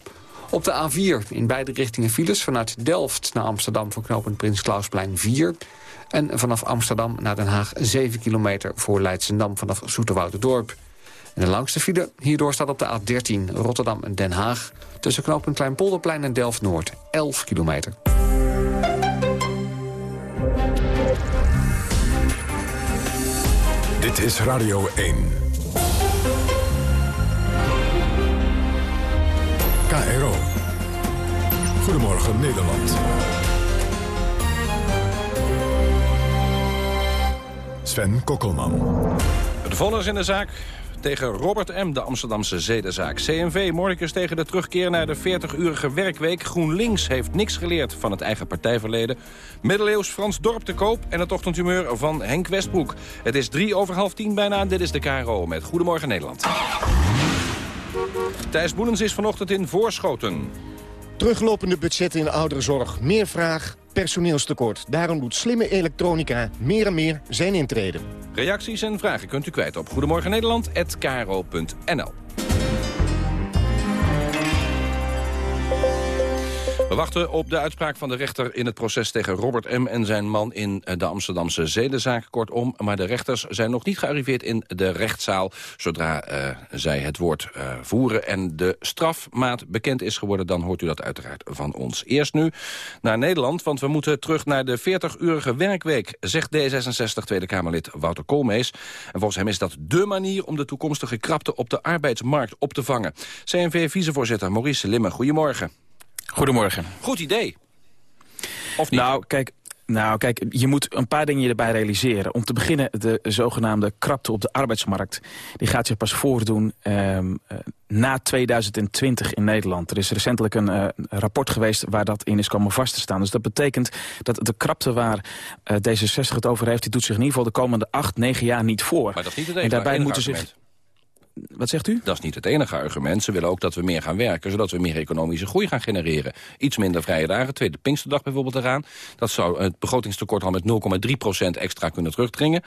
Op de A4 in beide richtingen files. Vanuit Delft naar Amsterdam voor knooppunt Prins Klausplein 4. En vanaf Amsterdam naar Den Haag 7 kilometer voor Leidsendam vanaf Zoeterwouderdorp. En de langste file hierdoor staat op de A13 Rotterdam en Den Haag... tussen knooppunt Kleinpolderplein en Delft-Noord 11 kilometer. Dit is Radio 1. KRO. Goedemorgen Nederland. Sven Kokkelman. De vonnis in de zaak tegen Robert M., de Amsterdamse zedenzaak. CNV Morkers tegen de terugkeer naar de 40-urige werkweek. GroenLinks heeft niks geleerd van het eigen partijverleden. Middeleeuws Frans Dorp te koop en het ochtendhumeur van Henk Westbroek. Het is drie over half tien bijna. Dit is de KRO met Goedemorgen Nederland. Thijs Boelens is vanochtend in Voorschoten. Teruglopende budgetten in de ouderenzorg, meer vraag, personeelstekort. Daarom doet slimme elektronica meer en meer zijn intreden. Reacties en vragen kunt u kwijt op Goedemorgen We wachten op de uitspraak van de rechter in het proces tegen Robert M. en zijn man in de Amsterdamse zedenzaak. Kortom, maar de rechters zijn nog niet gearriveerd in de rechtszaal. Zodra uh, zij het woord uh, voeren en de strafmaat bekend is geworden... dan hoort u dat uiteraard van ons. Eerst nu naar Nederland, want we moeten terug naar de 40-urige werkweek... zegt D66 Tweede Kamerlid Wouter Koolmees. En volgens hem is dat dé manier om de toekomstige krapte op de arbeidsmarkt op te vangen. CNV-vicevoorzitter Maurice Limme, goedemorgen. Goedemorgen. Goed idee. Of niet? Nou, kijk, nou, kijk, je moet een paar dingen erbij realiseren. Om te beginnen, de zogenaamde krapte op de arbeidsmarkt... die gaat zich pas voordoen um, uh, na 2020 in Nederland. Er is recentelijk een uh, rapport geweest waar dat in is komen vast te staan. Dus dat betekent dat de krapte waar uh, D66 het over heeft... die doet zich in ieder geval de komende acht, negen jaar niet voor. Maar dat is niet het en daarbij moeten zich wat zegt u? Dat is niet het enige argument. Ze willen ook dat we meer gaan werken, zodat we meer economische groei gaan genereren. Iets minder vrije dagen, tweede Pinksterdag bijvoorbeeld eraan. Dat zou het begrotingstekort al met 0,3% extra kunnen terugdringen.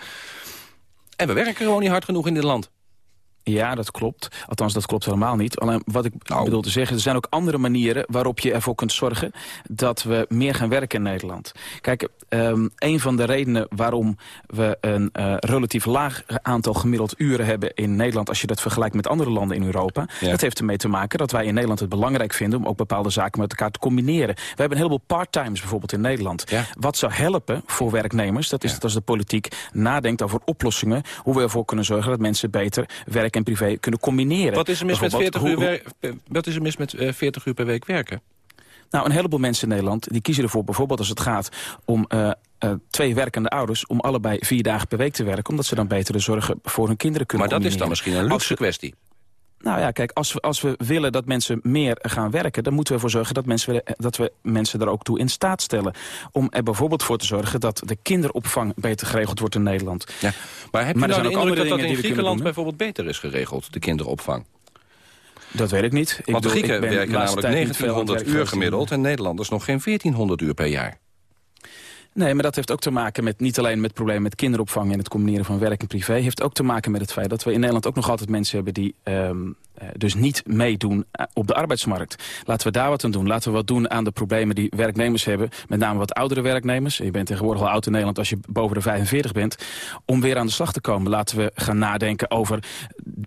En we werken gewoon niet hard genoeg in dit land. Ja, dat klopt. Althans, dat klopt helemaal niet. Alleen wat ik Nou. bedoel te zeggen, er zijn ook andere manieren waarop je ervoor kunt zorgen dat we meer gaan werken in Nederland. Kijk, ehm, een van de redenen waarom we een eh, relatief laag aantal gemiddeld uren hebben in Nederland, als je dat vergelijkt met andere landen in Europa, Ja. dat heeft ermee te maken dat wij in Nederland het belangrijk vinden om ook bepaalde zaken met elkaar te combineren. We hebben een heleboel part-times bijvoorbeeld in Nederland. Wat zou helpen voor werknemers, dat is dat als de politiek nadenkt over oplossingen, hoe we ervoor kunnen zorgen dat mensen beter werk en privé kunnen combineren. Wat is er mis met Bijvoorbeeld, 40 uur, hoe- wat is er mis met eh, 40 uur per week werken? Nou, een heleboel mensen in Nederland die kiezen ervoor... bijvoorbeeld als het gaat om eh, eh, twee werkende ouders... om allebei vier dagen per week te werken... omdat ze dan betere zorgen voor hun kinderen kunnen Maar dat is dan misschien een luxe kwestie. Nou ja, kijk, als we, als we willen dat mensen meer gaan werken... dan moeten we ervoor zorgen dat mensen, dat we mensen er ook toe in staat stellen. Om er bijvoorbeeld voor te zorgen dat de kinderopvang beter geregeld wordt in Nederland. Ja. Maar heb je er nou zijn de ook indruk dat dat andere dingen in Griekenland bijvoorbeeld beter is geregeld, de kinderopvang? Dat weet ik niet. Ik Want de bedoel, Grieken ik werken namelijk tijd niet veel aan het 1900 werk uur gemiddeld... en Nederlanders nog geen 1400 uur per jaar. Nee, maar dat heeft ook te maken met niet alleen met problemen met kinderopvang en het combineren van werk en privé. Heeft ook te maken met het feit dat we in Nederland ook nog altijd mensen hebben die ehm, eh, dus niet meedoen eh, op de arbeidsmarkt. Laten we daar wat aan doen. Laten we wat doen aan de problemen die werknemers hebben. Met name wat oudere werknemers. Je bent tegenwoordig al oud in Nederland als je boven de 45 bent. Om weer aan de slag te komen. Laten we gaan nadenken over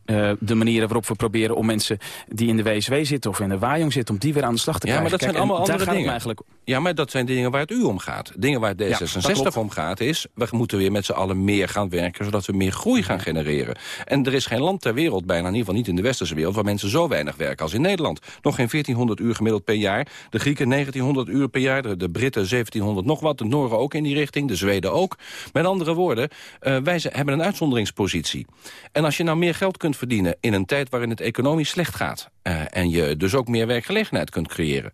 eh, de manieren waarop we proberen om mensen die in de WSW zitten of in de Wajong zitten, om die weer aan de slag te Ja, krijgen. maar dat zijn Kijk, allemaal daar andere gaat het dingen. eigenlijk Ja, maar dat zijn dingen waar het u om gaat. Dingen waar dat D66 klopt. om gaat is... we moeten weer met z'n allen meer gaan werken... zodat we meer groei gaan genereren. En er is geen land ter wereld, bijna in ieder geval niet in de westerse wereld... waar mensen zo weinig werken als in Nederland. Nog geen 1400 uur gemiddeld per jaar. De Grieken 1900 uur per jaar. De, de Britten 1700 nog wat. De Noren ook in die richting. De Zweden ook. Met andere woorden, eh, wij hebben een uitzonderingspositie. En als je nou meer geld kunt verdienen... in een tijd waarin het economisch slecht gaat... eh, en je dus ook meer werkgelegenheid kunt creëren...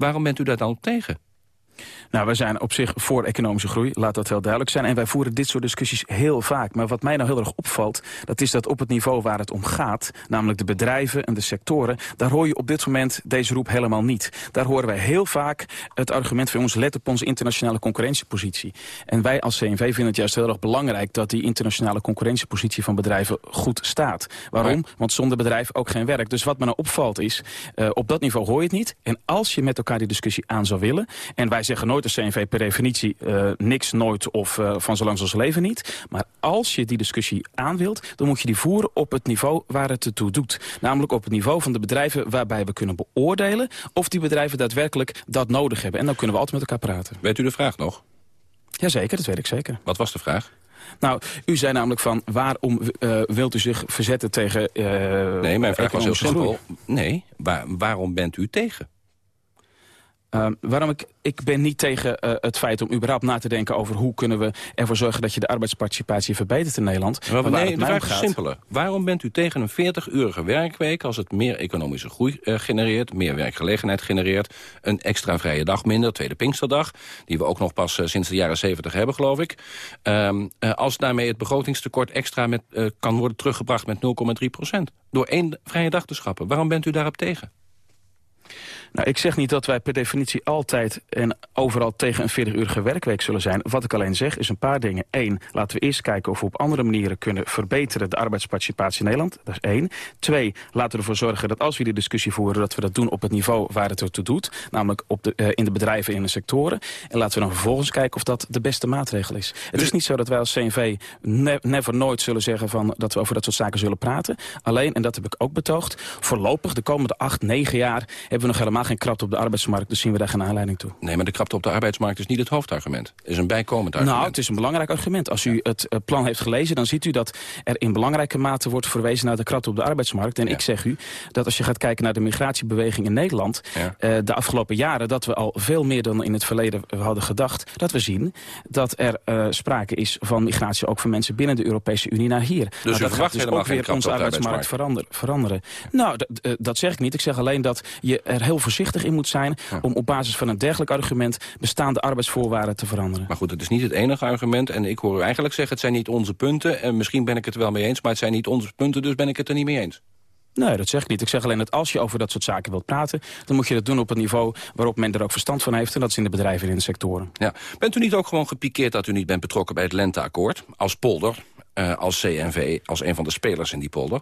waarom bent u daar dan tegen? Nou, wij zijn op zich voor economische groei, laat dat wel duidelijk zijn. En wij voeren dit soort discussies heel vaak. Maar wat mij nou heel erg opvalt, dat is dat op het niveau waar het om gaat... namelijk de bedrijven en de sectoren... daar hoor je op dit moment deze roep helemaal niet. Daar horen wij heel vaak het argument van ons... let op onze internationale concurrentiepositie. En wij als CNV vinden het juist heel erg belangrijk... dat die internationale concurrentiepositie van bedrijven goed staat. Waarom? Want zonder bedrijf ook geen werk. Dus wat me nou opvalt is, eh, op dat niveau hoor je het niet. En als je met elkaar die discussie aan zou willen... en wij zeggen nooit als CNV per definitie eh, niks, nooit of eh, van zolang als leven niet. Maar als je die discussie aan wilt, dan moet je die voeren op het niveau waar het ertoe doet. Namelijk op het niveau van de bedrijven waarbij we kunnen beoordelen... of die bedrijven daadwerkelijk dat nodig hebben. En dan kunnen we altijd met elkaar praten. Weet u de vraag nog? Jazeker, dat weet ik zeker. Wat was de vraag? Nou, u zei namelijk van waarom eh, wilt u zich verzetten tegen Nee, mijn vraag was heel simpel. Nee, waar- waarom bent u tegen? Ehm, waarom ik, ik ben niet tegen eh, het feit om überhaupt na te denken over hoe kunnen we ervoor zorgen dat je de arbeidsparticipatie verbetert in Nederland. Maar nee, het de vraag is simpeler. Waarom bent u tegen een 40-urige werkweek... als het meer economische groei eh, genereert, meer werkgelegenheid genereert... een extra vrije dag minder, tweede Pinksterdag... die we ook nog pas eh, sinds de jaren 70 hebben, geloof ik. Ehm, eh, als daarmee het begrotingstekort extra met, kan worden teruggebracht met 0,3 procent. Door één vrije dag te schappen. Waarom bent u daarop tegen? Nou, ik zeg niet dat wij per definitie altijd en overal tegen een 40-urige werkweek zullen zijn. Wat ik alleen zeg is een paar dingen. Eén, laten we eerst kijken of we op andere manieren kunnen verbeteren de arbeidsparticipatie in Nederland. Dat is één. Twee, laten we ervoor zorgen dat als we die discussie voeren, dat we dat doen op het niveau waar het ertoe doet. Namelijk op de, eh, in de bedrijven en in de sectoren. En laten we dan vervolgens kijken of dat de beste maatregel is. Het is niet zo dat wij als CNV ne- never nooit zullen zeggen van dat we over dat soort zaken zullen praten. Alleen, en dat heb ik ook betoogd, voorlopig de komende acht, negen jaar hebben we nog helemaal geen krapte op de arbeidsmarkt. Dus zien we daar geen aanleiding toe. Nee, maar de krapte op de arbeidsmarkt is niet het hoofdargument. Het is een bijkomend argument. Nou, het is een belangrijk argument. Als u het eh, plan heeft gelezen, dan ziet u dat er in belangrijke mate wordt verwezen naar de krapte op de arbeidsmarkt. En ik zeg u dat als je gaat kijken naar de migratiebeweging in Nederland, eh, de afgelopen jaren, dat we al veel meer dan in het verleden hadden gedacht, dat we zien dat er eh, sprake is van migratie ook van mensen binnen de Europese Unie naar hier. u dat verwacht gaat helemaal ook weer onze de arbeidsmarkt veranderen. veranderen. Nou, dat- eh, dat zeg ik niet. Ik zeg alleen dat je er heel voorzichtig voorzichtig in moet zijn... om op basis van een dergelijk argument bestaande arbeidsvoorwaarden te veranderen. Maar goed, het is niet het enige argument. En ik hoor u eigenlijk zeggen, het zijn niet onze punten. En misschien ben ik het er wel mee eens, maar het zijn niet onze punten... dus ben ik het er niet mee eens. Nee, dat zeg ik niet. Ik zeg alleen dat als je over dat soort zaken wilt praten... dan moet je dat doen op een niveau waarop men er ook verstand van heeft... en dat is in de bedrijven en in de sectoren. Ja. Bent u niet ook gewoon gepikeerd dat u niet bent betrokken bij het Lenteakkoord... als polder, uh, als CNV, als een van de spelers in die polder?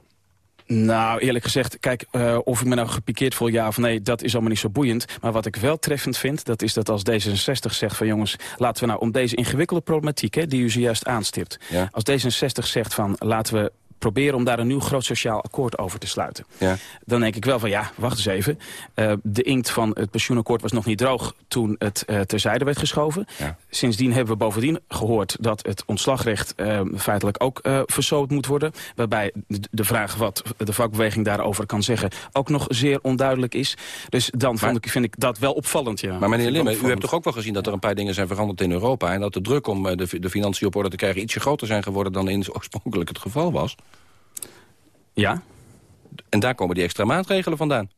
Nou, eerlijk gezegd, kijk, uh, of ik me nou gepikeerd voel, ja of nee, dat is allemaal niet zo boeiend. Maar wat ik wel treffend vind, dat is dat als D66 zegt van jongens, laten we nou om deze ingewikkelde problematiek, hè, die u zojuist aanstipt. Ja. Als D66 zegt van laten we proberen om daar een nieuw groot sociaal akkoord over te sluiten. Ja. Dan denk ik wel van ja, wacht eens even. Uh, de inkt van het pensioenakkoord was nog niet droog toen het uh, terzijde werd geschoven. Ja. Sindsdien hebben we bovendien gehoord dat het ontslagrecht uh, feitelijk ook versoot moet worden. Waarbij de vraag wat de vakbeweging daarover kan zeggen ook nog zeer onduidelijk is. Dus dan maar, vond ik, vind ik dat wel opvallend. Ja. Maar meneer Limme, u hebt toch ook wel gezien dat er een paar dingen zijn veranderd in Europa. En dat de druk om de, de financiën op orde te krijgen ietsje groter zijn geworden dan in oorspronkelijk het geval was? Ja. En daar komen die extra maatregelen vandaan.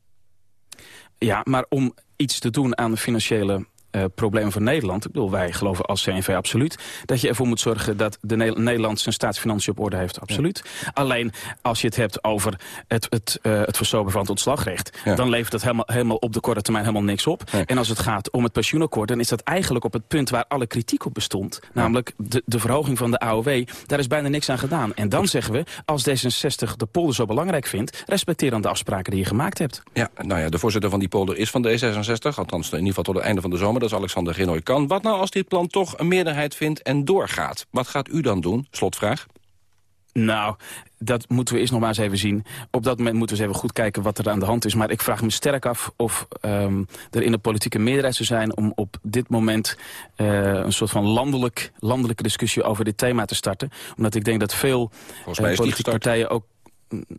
Ja, maar om iets te doen aan de financiële uh, probleem van Nederland. Ik bedoel, wij geloven als CNV absoluut... dat je ervoor moet zorgen dat de ne Nederland zijn staatsfinanciën op orde heeft. Absoluut. Alleen als je het hebt over het, het, uh, het versopen van het ontslagrecht... Ja. dan levert dat helemaal, helemaal op de korte termijn helemaal niks op. En als het gaat om het pensioenakkoord... dan is dat eigenlijk op het punt waar alle kritiek op bestond. Namelijk de, de verhoging van de AOW. Daar is bijna niks aan gedaan. En dan zeggen we, als D66 de polder zo belangrijk vindt... respecteer dan de afspraken die je gemaakt hebt. Ja, nou ja, de voorzitter van die polder is van de D66. Althans, in ieder geval tot het einde van de zomer dat is Alexander Genoy kan. Wat nou als dit plan toch een meerderheid vindt en doorgaat? Wat gaat u dan doen? Slotvraag. Nou, dat moeten we eerst nog maar eens even zien. Op dat moment moeten we eens even goed kijken wat er aan de hand is. Maar ik vraag me sterk af of um, er in de politieke meerderheid zou zijn... om op dit moment uh, een soort van landelijk, landelijke discussie over dit thema te starten. Omdat ik denk dat veel uh, politieke partijen ook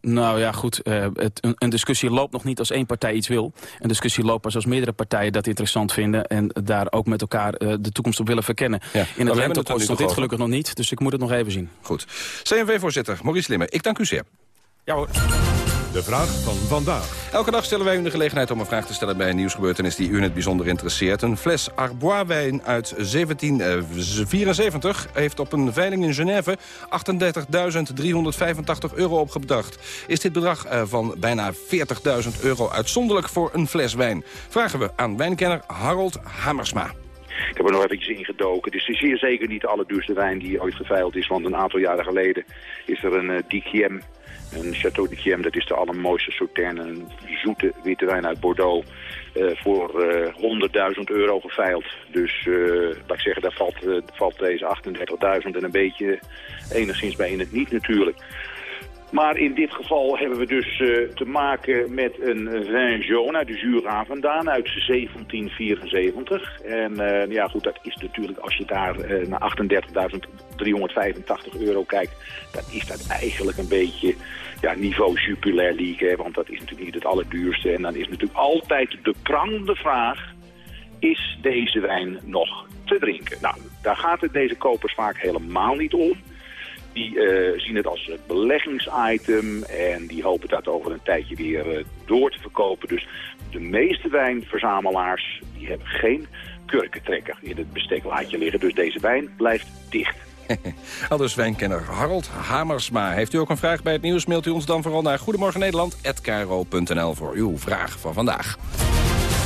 nou ja, goed. Uh, het, een, een, discussie loopt nog niet als één partij iets wil. Een discussie loopt pas als meerdere partijen dat interessant vinden... en daar ook met elkaar uh, de toekomst op willen verkennen. Ja, In het lenteakkoord stond dit gelukkig nog niet, dus ik moet het nog even zien. Goed. CNV-voorzitter Maurice Slimme, ik dank u zeer. Ja hoor. De vraag van vandaag. Elke dag stellen wij u de gelegenheid om een vraag te stellen... bij een nieuwsgebeurtenis die u in het bijzonder interesseert. Een fles Arbois-wijn uit 1774 heeft op een veiling in Genève... 38.385 euro opgebracht. Is dit bedrag eh, van bijna 40.000 euro uitzonderlijk voor een fles wijn? Vragen we aan wijnkenner Harold Hamersma. Ik heb er nog eventjes ingedoken. Het is zeer zeker niet de allerduurste wijn die ooit geveild is. Want een aantal jaren geleden is er een uh, Diciem een Chateau de Quiem, dat is de allermooiste Sauternes, een zoete witte wijn uit Bordeaux. Uh, voor uh, 100.000 euro geveild. Dus uh, laat ik zeggen, daar valt, valt deze 38.000 en een beetje enigszins bij in het niet natuurlijk. Maar in dit geval hebben we dus te maken met een vin jaune uit de Jura vandaan, uit 1774. En ja goed, dat is natuurlijk, als je daar naar 38.385 euro kijkt, dan is dat eigenlijk een beetje ja, niveau Jupiler League. Want dat is natuurlijk niet het allerduurste. En dan is natuurlijk altijd de prangende vraag... is deze wijn nog te drinken? Nou, daar gaat het deze kopers vaak helemaal niet om. Die uh, zien het als beleggingsitem en die hopen dat over een tijdje weer uh, door te verkopen. Dus de meeste wijnverzamelaars die hebben geen kurkentrekker in het bestek laatje liggen. Dus deze wijn blijft dicht. <laughs> Aldus wijnkenner Harold Hamersma. Heeft u ook een vraag bij het nieuws, mailt u ons dan vooral naar goedemorgennederland.nl voor uw vraag van vandaag.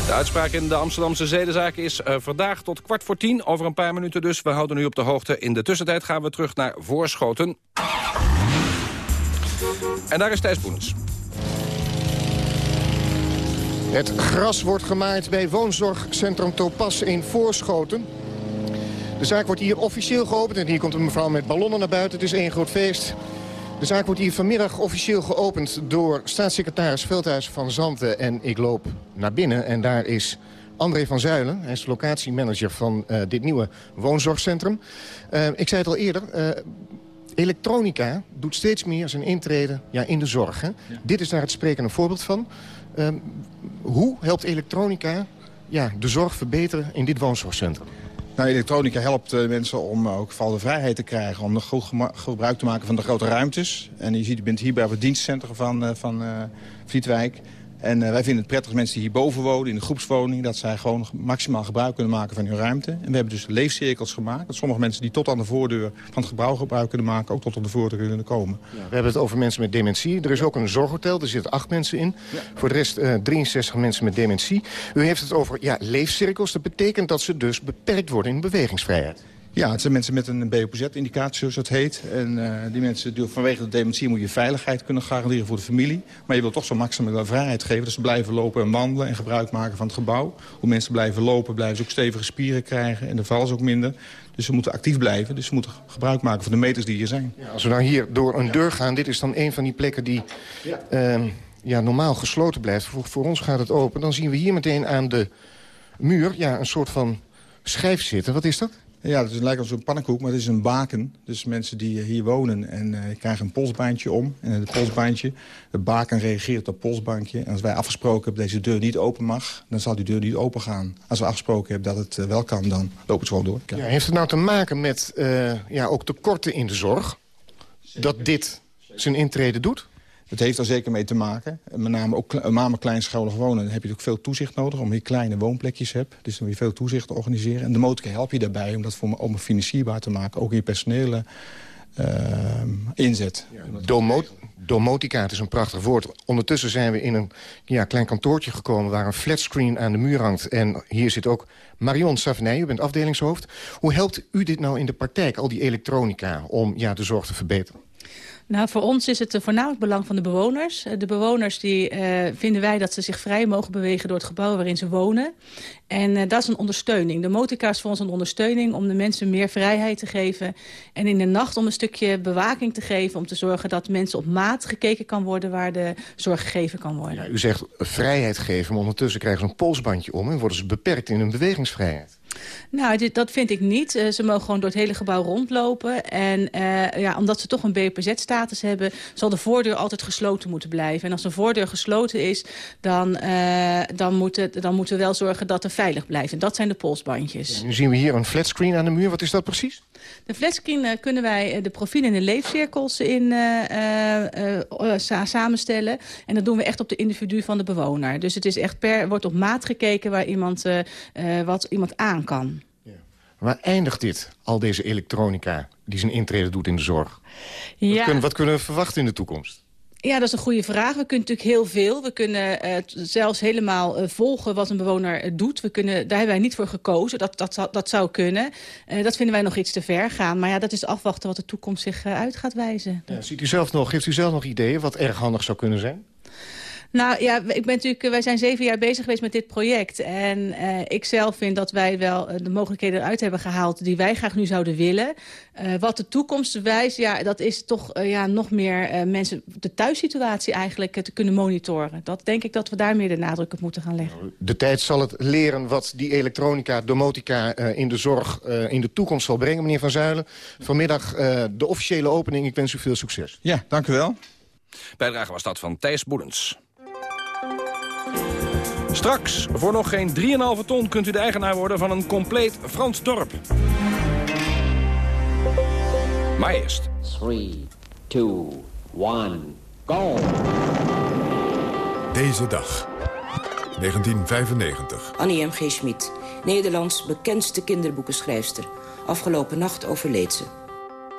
De uitspraak in de Amsterdamse zedenzaak is uh, vandaag tot kwart voor tien. Over een paar minuten dus. We houden u op de hoogte. In de tussentijd gaan we terug naar Voorschoten. En daar is Thijs Boenens. Het gras wordt gemaaid bij woonzorgcentrum Topas in Voorschoten. De zaak wordt hier officieel geopend. En hier komt een mevrouw met ballonnen naar buiten. Het is één groot feest. De zaak wordt hier vanmiddag officieel geopend door staatssecretaris Veldhuis van Zanten. En ik loop naar binnen en daar is André van Zuilen. Hij is locatiemanager van uh, dit nieuwe woonzorgcentrum. Uh, ik zei het al eerder, uh, elektronica doet steeds meer zijn intrede ja, in de zorg. Hè? Ja. Dit is daar het sprekende voorbeeld van. hoe helpt elektronica ja, de zorg verbeteren in dit woonzorgcentrum? Nou, elektronica helpt uh, mensen om ook vooral de vrijheid te krijgen... om gebruik te maken van de grote ruimtes. En je ziet, je bent hier bij het dienstcentrum van, uh, van uh, Vlietwijk. En wij vinden het prettig mensen die hierboven wonen, in de groepswoning... dat zij gewoon maximaal gebruik kunnen maken van hun ruimte. En we hebben dus leefcirkels gemaakt. Dat sommige mensen die tot aan de voordeur van het gebouw gebruik kunnen maken... ook tot aan de voordeur kunnen komen. Ja, we hebben het over mensen met dementie. Er is ook een zorghotel, er zitten acht mensen in. Voor de rest 63 mensen met dementie. U heeft het over ja, leefcirkels. Dat betekent dat ze dus beperkt worden in bewegingsvrijheid. Ja, het zijn mensen met een BOPZ-indicatie, zoals dat heet. En uh, die mensen, vanwege de dementie moet je veiligheid kunnen garanderen voor de familie. Maar je wilt toch zo maximale vrijheid geven. Dat ze blijven lopen en wandelen en gebruik maken van het gebouw. Hoe mensen blijven lopen, blijven ze ook stevige spieren krijgen. En de val is ook minder. Dus ze moeten actief blijven. Dus ze moeten gebruik maken van de meters die hier zijn. Ja, als we nou hier door een deur gaan, dit is dan een van die plekken die... Ja. Uh, ja, normaal gesloten blijft. Voor, voor ons gaat het open. Dan zien we hier meteen aan de muur ja, een soort van schijf zitten. Wat is dat? Ja, het lijkt als een pannenkoek, maar het is een baken. Dus mensen die hier wonen en uh, krijgen een polsbandje om. En het polsbandje, de baken reageert op het polsbandje. En als wij afgesproken hebben dat deze deur niet open mag... dan zal die deur niet open gaan. Als we afgesproken hebben dat het uh, wel kan, dan loopt het gewoon door. Ja, heeft het nou te maken met uh, ja, ook tekorten in de zorg? Dat dit zijn intrede doet? Dat heeft er zeker mee te maken. Met name ook name kleinschalig wonen. Dan heb je ook veel toezicht nodig, omdat je kleine woonplekjes hebt. Dus dan moet je veel toezicht organiseren. En de motor helpt je daarbij om dat voor, om financierbaar te maken. Ook in je personele uh, inzet. Ja, Domot domotica, het is een prachtig woord. Ondertussen zijn we in een ja, klein kantoortje gekomen... waar een flatscreen aan de muur hangt. En hier zit ook Marion Savenij, u bent afdelingshoofd. Hoe helpt u dit nou in de praktijk, al die elektronica... om ja, de zorg te verbeteren? Nou, voor ons is het voornamelijk belang van de bewoners. De bewoners die uh, vinden wij dat ze zich vrij mogen bewegen door het gebouw waarin ze wonen. En uh, dat is een ondersteuning. De motorcar is voor ons een ondersteuning om de mensen meer vrijheid te geven. En in de nacht om een stukje bewaking te geven. Om te zorgen dat mensen op maat gekeken kan worden waar de zorg gegeven kan worden. U zegt vrijheid geven, maar ondertussen krijgen ze een polsbandje om... en worden ze beperkt in hun bewegingsvrijheid. Nou, dit, dat vind ik niet. Uh, ze mogen gewoon door het hele gebouw rondlopen. En uh, ja, omdat ze toch een BPZ-status hebben... zal de voordeur altijd gesloten moeten blijven. En als de voordeur gesloten is... dan, uh, dan, moet het, dan moeten we wel zorgen dat het veilig blijft. En dat zijn de polsbandjes. Ja, nu zien we hier een flatscreen aan de muur. Wat is dat precies? De flatscreen kunnen wij de profielen en de leefcirkels in samenstellen. En dat doen we echt op de individu van de bewoner. Dus het is echt per, wordt op maat gekeken waar iemand, wat iemand aan kan. Ja. Waar eindigt dit, al deze elektronica die zijn intrede doet in de zorg? Ja. Wat, kunnen, wat kunnen we verwachten in de toekomst? Ja, dat is een goede vraag. We kunnen natuurlijk heel veel. We kunnen uh, zelfs helemaal uh, volgen wat een bewoner uh, doet. We kunnen, daar hebben wij niet voor gekozen. Dat, dat, dat zou kunnen. dat vinden wij nog iets te ver gaan. Maar ja, dat is afwachten wat de toekomst zich uit gaat wijzen. Ja, ziet u zelf nog, geeft u zelf nog ideeën wat erg handig zou kunnen zijn? Nou ja, ik ben natuurlijk, wij zijn zeven jaar bezig geweest met dit project. En uh, ik zelf vind dat wij wel de mogelijkheden eruit hebben gehaald... die wij graag nu zouden willen. Uh, wat de toekomst wijst, ja, dat is toch uh, ja, nog meer mensen... de thuissituatie eigenlijk te kunnen monitoren. Dat denk ik dat we daar meer de nadruk op moeten gaan leggen. De tijd zal het leren wat die elektronica, domotica... in de zorg in de toekomst zal brengen, meneer Van Zuilen. Vanmiddag de officiële opening. Ik wens u veel succes. Ja, dank u wel. Bijdrage was dat van Thijs Boedens. Straks, voor nog geen 3,5 ton kunt u de eigenaar worden van een compleet Frans dorp. Maar eerst. 3, 2, 1, go! Deze dag. 1995. Annie M.G. Schmid, Nederlands bekendste kinderboekenschrijfster. Afgelopen nacht overleed ze.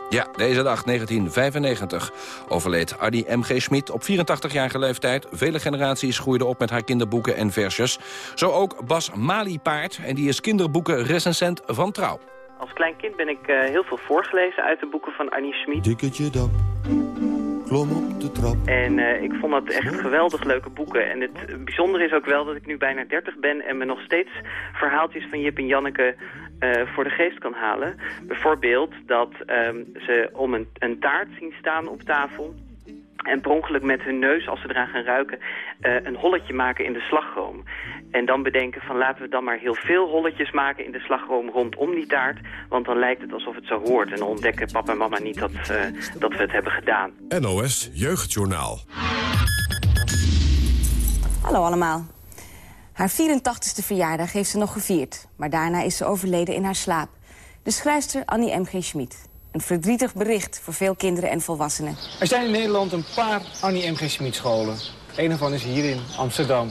Ja, deze dag, 1995, overleed Adi M.G. Schmid op 84-jarige leeftijd. Vele generaties groeiden op met haar kinderboeken en versjes. Zo ook Bas Maliepaard, en die is kinderboekenrecensent van Trouw. Als klein kind ben ik uh, heel veel voorgelezen uit de boeken van Annie Schmid. Dikketje dan, klom op de trap. En uh, ik vond dat echt geweldig leuke boeken. En het bijzondere is ook wel dat ik nu bijna 30 ben... en me nog steeds verhaaltjes van Jip en Janneke uh, voor de geest kan halen. Bijvoorbeeld dat um, ze om een, een taart zien staan op tafel... En per ongeluk met hun neus, als ze eraan gaan ruiken, uh, een holletje maken in de slagroom. En dan bedenken van laten we dan maar heel veel holletjes maken in de slagroom rondom die taart. Want dan lijkt het alsof het zo hoort. En dan ontdekken papa en mama niet dat, uh, dat we het hebben gedaan. NOS Jeugdjournaal. Hallo allemaal. Haar 84ste verjaardag heeft ze nog gevierd. Maar daarna is ze overleden in haar slaap. De schrijfster Annie M.G. Schmid. Een verdrietig bericht voor veel kinderen en volwassenen. Er zijn in Nederland een paar Annie M.G. Schmid scholen. Een ervan is hier in Amsterdam.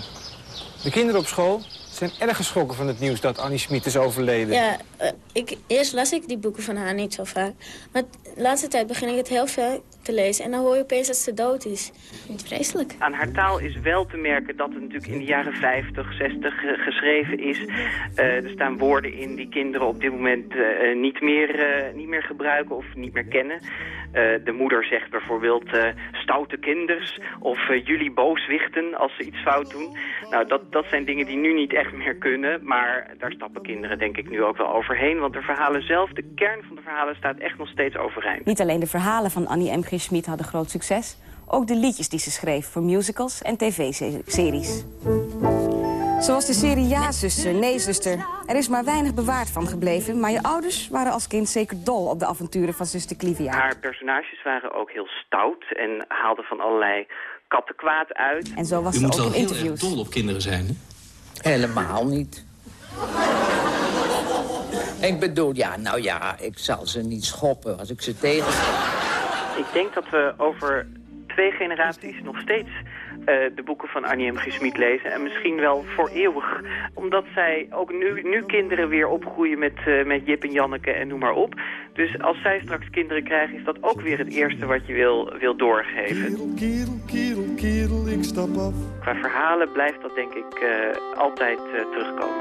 De kinderen op school zijn erg geschrokken van het nieuws dat Annie Smit is overleden. Ja, uh, ik, eerst las ik die boeken van haar niet zo vaak. Maar de laatste tijd begin ik het heel veel te lezen. En dan hoor je opeens dat ze dood is. Niet vreselijk. Aan haar taal is wel te merken dat het natuurlijk in de jaren 50, 60 geschreven is. Uh, er staan woorden in die kinderen op dit moment uh, niet, meer, niet meer gebruiken of niet meer kennen. de moeder zegt bijvoorbeeld stoute kinders of jullie booswichten als ze iets fout doen. Nou, dat, dat zijn dingen die nu niet echt meer kunnen. Maar daar stappen kinderen denk ik nu ook wel overheen. Want de verhalen zelf, de kern van de verhalen staat echt nog steeds overeind. Niet alleen de verhalen van Annie M.G. Schmid hadden groot succes. Ook de liedjes die ze schreef voor musicals en tv-series. Zoals de serie Ja, zuster, Nee, zuster. Er is maar weinig bewaard van gebleven... maar je ouders waren als kind zeker dol op de avonturen van zuster Clivia. Haar personages waren ook heel stout en haalden van allerlei kattenkwaad uit. En zo was U ze moet ook wel in heel erg dol op kinderen zijn, hè? Helemaal niet. ik bedoel, ja, nou ja, ik zal ze niet schoppen als ik ze tegen... Ik denk dat we over twee generaties nog steeds uh, de boeken van Annie M. G. Schmid lezen. En misschien wel voor eeuwig. Omdat zij ook nu, nu kinderen weer opgroeien met, uh, met Jip en Janneke en noem maar op. Dus als zij straks kinderen krijgen, is dat ook weer het eerste wat je wil, wil doorgeven. Kerel, kerel, kerel, ik stap af. Qua verhalen blijft dat denk ik uh, altijd terugkomen.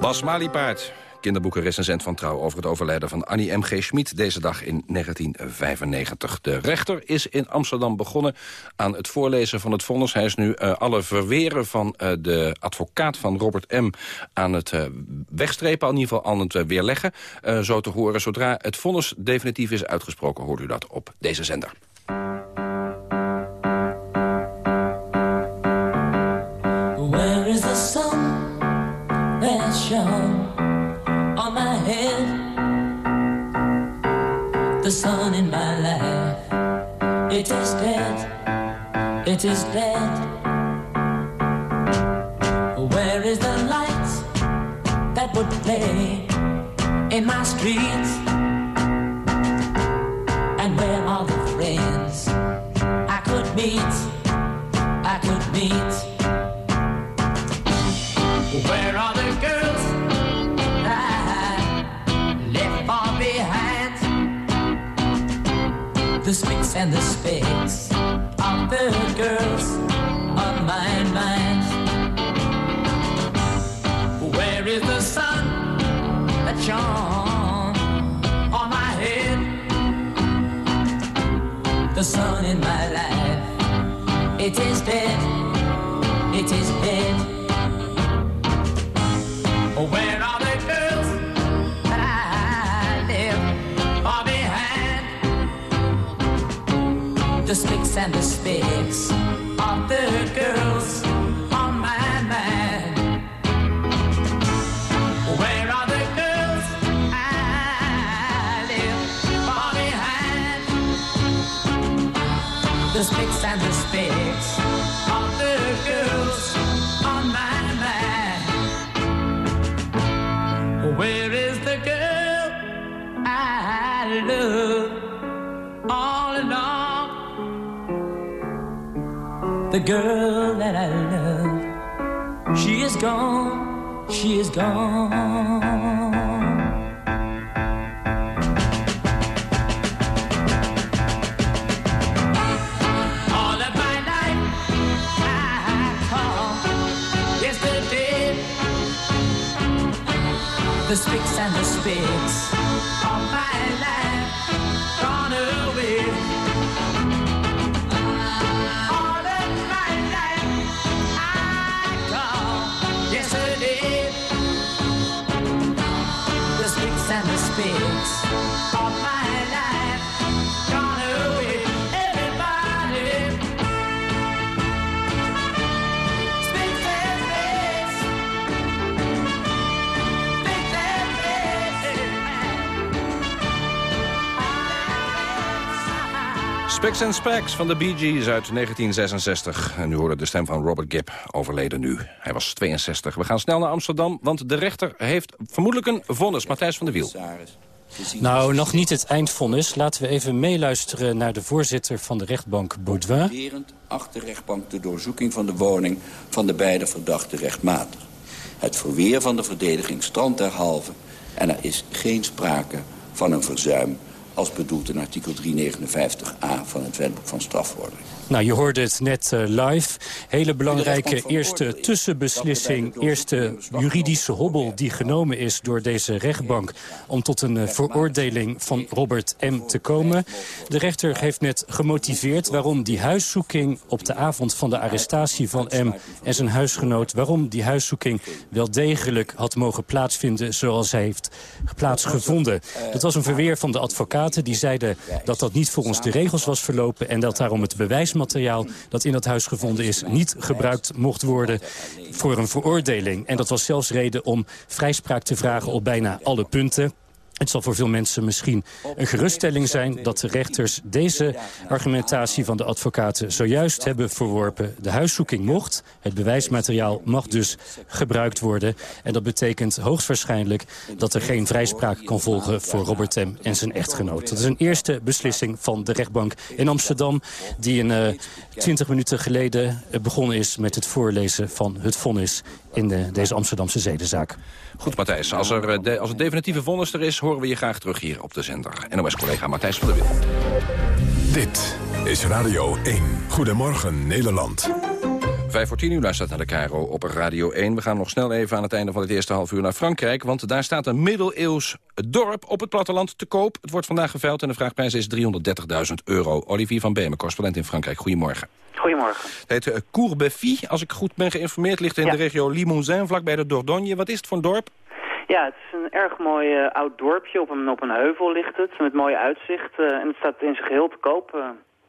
Bas Maliepaard, kinderboekenrecensent van Trouw... over het overlijden van Annie M.G. Schmid deze dag in 1995. De rechter is in Amsterdam begonnen aan het voorlezen van het vonnis. Hij is nu uh, alle verweren van uh, de advocaat van Robert M. aan het uh, wegstrepen, in ieder geval aan het weerleggen. zo te horen, zodra het vonnis definitief is uitgesproken... hoort u dat op deze zender. Sun in my life, it is dead, it is dead. Where is the light that would play in my streets? And the specks of the girls on my mind. Where is the sun that shone on my head? The sun in my life, it is dead, it is dead. The spicks and the spicks of the girls on my mind. Where are the girls I left far behind? The spicks and the spicks The girl that I love, she is gone, she is gone. All of my life I call yesterday the spicks and the spicks Spicks and Specks van de Bee Gees uit 1966. En u hoorde de stem van Robert Gibb, overleden nu. Hij was 62. We gaan snel naar Amsterdam, want de rechter heeft vermoedelijk een vonnis. Matthijs van der Wiel. Nou, nog niet het eindvonnis. Laten we even meeluisteren naar de voorzitter van de rechtbank Baudouin. Werend acht de rechtbank de doorzoeking van de woning van de beide verdachten rechtmatig. Het verweer van de verdediging strand derhalve en er is geen sprake van een verzuim als bedoeld in artikel 359a van het wetboek van strafvordering. Nou, je hoorde het net eh, live. Hele belangrijke eerste tussenbeslissing, eerste juridische hobbel die genomen is door deze rechtbank om tot een eh, veroordeling van Robert M. te komen. De rechter heeft net gemotiveerd waarom die huiszoeking op de avond van de arrestatie van M. en zijn huisgenoot, waarom die huiszoeking wel degelijk had mogen plaatsvinden zoals hij heeft plaatsgevonden. Dat was een verweer van de advocaten die zeiden dat dat niet volgens de regels was verlopen en dat daarom het bewijs materiaal dat in dat huis gevonden is... niet gebruikt mocht worden voor een veroordeling. En dat was zelfs reden om vrijspraak te vragen op bijna alle punten. Het zal voor veel mensen misschien een geruststelling zijn... dat de rechters deze argumentatie van de advocaten zojuist hebben verworpen. De huiszoeking mocht, het bewijsmateriaal mag dus gebruikt worden. En dat betekent hoogstwaarschijnlijk dat er geen vrijspraak kan volgen... voor Robert M. en zijn echtgenoot. Dat is een eerste beslissing van de rechtbank in Amsterdam... die een uh, 20 minuten geleden begonnen is met het voorlezen van het vonnis... in de, deze Amsterdamse zedenzaak. Goed, Matthijs. Als, er, de, als het definitieve vonnis er is, horen we je graag terug hier op de zender. NOS-collega Matthijs van der Wiel. Dit is Radio 1. Goedemorgen, Nederland. Vijf voor tien uur luistert naar de Cairo op Radio 1. We gaan nog snel even aan het einde van het eerste half uur naar Frankrijk... want daar staat een middeleeuws dorp op het platteland te koop. Het wordt vandaag geveild en de vraagprijs is 330.000 euro. Olivier van Beemen, correspondent in Frankrijk. Goedemorgen. Goedemorgen. Het heet uh, Courbeffy. Als ik goed ben geïnformeerd, ligt in Ja. de regio Limousin... vlakbij de Dordogne. Wat is het voor een dorp? Ja, het is een erg mooi eh, oud dorpje. Op een, op een heuvel ligt het, met mooi uitzicht. eh, en het staat in zijn geheel te koop. eh.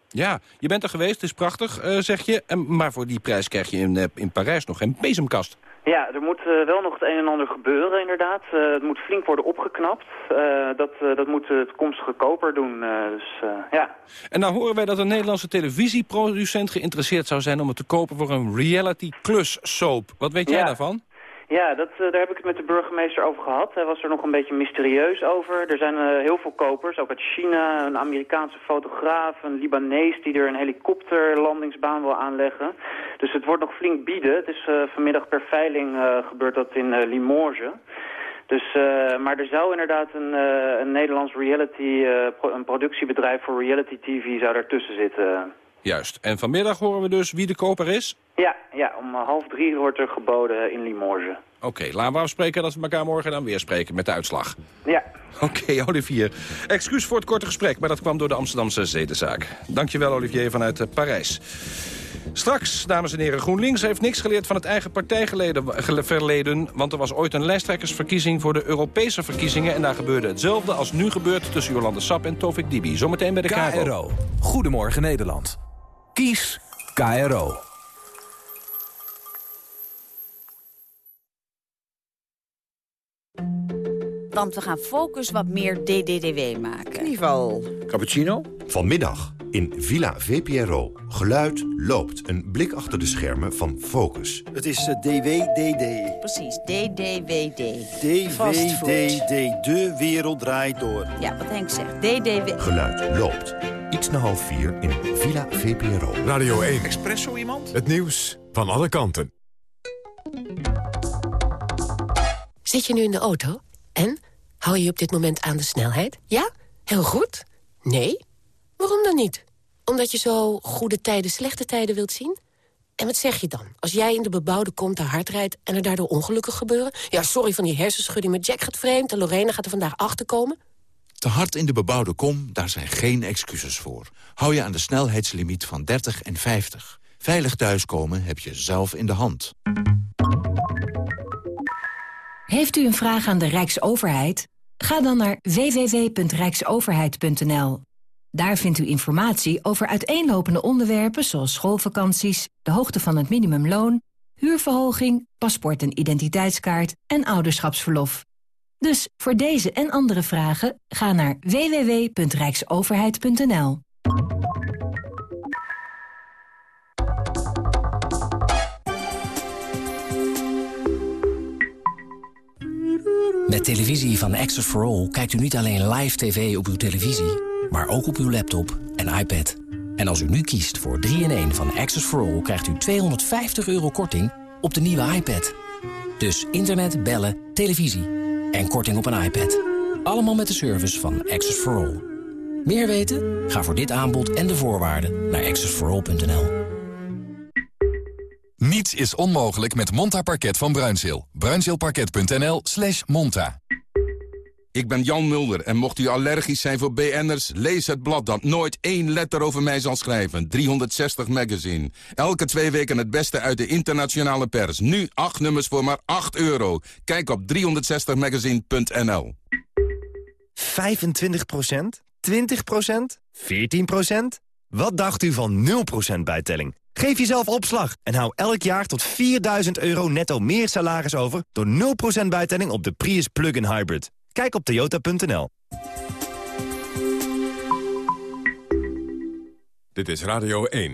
Ja, je bent er geweest, het is prachtig, eh, zeg je. En, maar voor die prijs krijg je in, eh, in Parijs nog geen bezemkast. Ja, er moet eh, wel nog het een en ander gebeuren inderdaad. Eh, het moet flink worden opgeknapt. Eh, dat, dat moet de toekomstige koper doen. dus ja. En nou horen wij dat een Nederlandse televisieproducent geïnteresseerd zou zijn... om het te kopen voor een reality klus soap. Wat weet jij Ja. daarvan? Ja, dat, eh, daar heb ik het met de burgemeester over gehad. Hij was er nog een beetje mysterieus over. Er zijn eh, heel veel kopers, ook uit China, een Amerikaanse fotograaf, een Libanees die er een helikopterlandingsbaan wil aanleggen. Dus het wordt nog flink bieden. Het is eh, vanmiddag per veiling eh, gebeurt dat in Limoges. Dus, maar er zou inderdaad een, een Nederlands reality, een productiebedrijf voor reality TV zou daartussen zitten. Juist. En vanmiddag horen we dus wie de koper is? Ja, ja, om eh, half drie wordt er geboden in Limoges. Oké, laten we afspreken dat we elkaar morgen dan weer spreken met de uitslag. Ja. Oké, Olivier. Excuus voor het korte gesprek, maar dat kwam door de Amsterdamse zedenzaak. Dankjewel, Olivier, vanuit eh, Parijs. Straks, dames en heren, GroenLinks heeft niks geleerd van het eigen partijverleden... want er was ooit een lijsttrekkersverkiezing voor de Europese verkiezingen... en daar gebeurde hetzelfde als nu gebeurt tussen Jolande Sap en Tovik Dibi. Zometeen bij de KRO. KRO. Goedemorgen Nederland. Kies KRO. Want we gaan Focus wat meer DDDW maken. Knieval. Cappuccino? Vanmiddag in Villa VPRO. Geluid loopt. Een blik achter de schermen van Focus. Het is DWDD. Precies, DDWD. DWDD, de wereld draait door. Ja, wat Henk zegt. DDW. Geluid loopt. Iets na half vier in Villa VPRO. Radio 1. Espresso iemand? Het nieuws van alle kanten. Zit je nu in de auto? En? Hou je op dit moment aan de snelheid? Ja? Heel goed? Nee? Waarom dan niet? Omdat je zo goede tijden, slechte tijden wilt zien? En wat zeg je dan? Als jij in de bebouwde kom te hard rijdt... en er daardoor ongelukken gebeuren? Ja, sorry van die hersenschudding met Jack gaat vreemd... en Lorena gaat er vandaag achterkomen. Te hard in de bebouwde kom, daar zijn geen excuses voor. Hou je aan de snelheidslimiet van 30 en 50. Veilig thuiskomen heb je zelf in de hand. Heeft u een vraag aan de Rijksoverheid? Ga dan naar www.rijksoverheid.nl. Daar vindt u informatie over uiteenlopende onderwerpen zoals schoolvakanties, de hoogte van het minimumloon, huurverhoging, paspoort en identiteitskaart en ouderschapsverlof. Dus voor deze en andere vragen ga naar www.rijksoverheid.nl. Met televisie van Access for All kijkt u niet alleen live tv op uw televisie... maar ook op uw laptop en iPad. En als u nu kiest voor 3-in-1 van Access for All... krijgt u 250 euro korting op de nieuwe iPad. Dus internet, bellen, televisie en korting op een iPad. Allemaal met de service van Access for All. Meer weten? Ga voor dit aanbod en de voorwaarden naar accessforall.nl. Niets is onmogelijk met Monta Parket van Bruinzeel. Bruinzeelparket.nl slash monta. Ik ben Jan Mulder en mocht u allergisch zijn voor BN'ers... lees het blad dat nooit één letter over mij zal schrijven. 360 Magazine. Elke twee weken het beste uit de internationale pers. Nu acht nummers voor maar 8 euro. Kijk op 360magazine.nl 25% 20% 14% Wat dacht u van 0% bijtelling? Geef jezelf opslag en hou elk jaar tot 4000 euro netto meer salaris over... door 0% bijtelling op de Prius Plug-in Hybrid. Kijk op toyota.nl. Dit is Radio 1.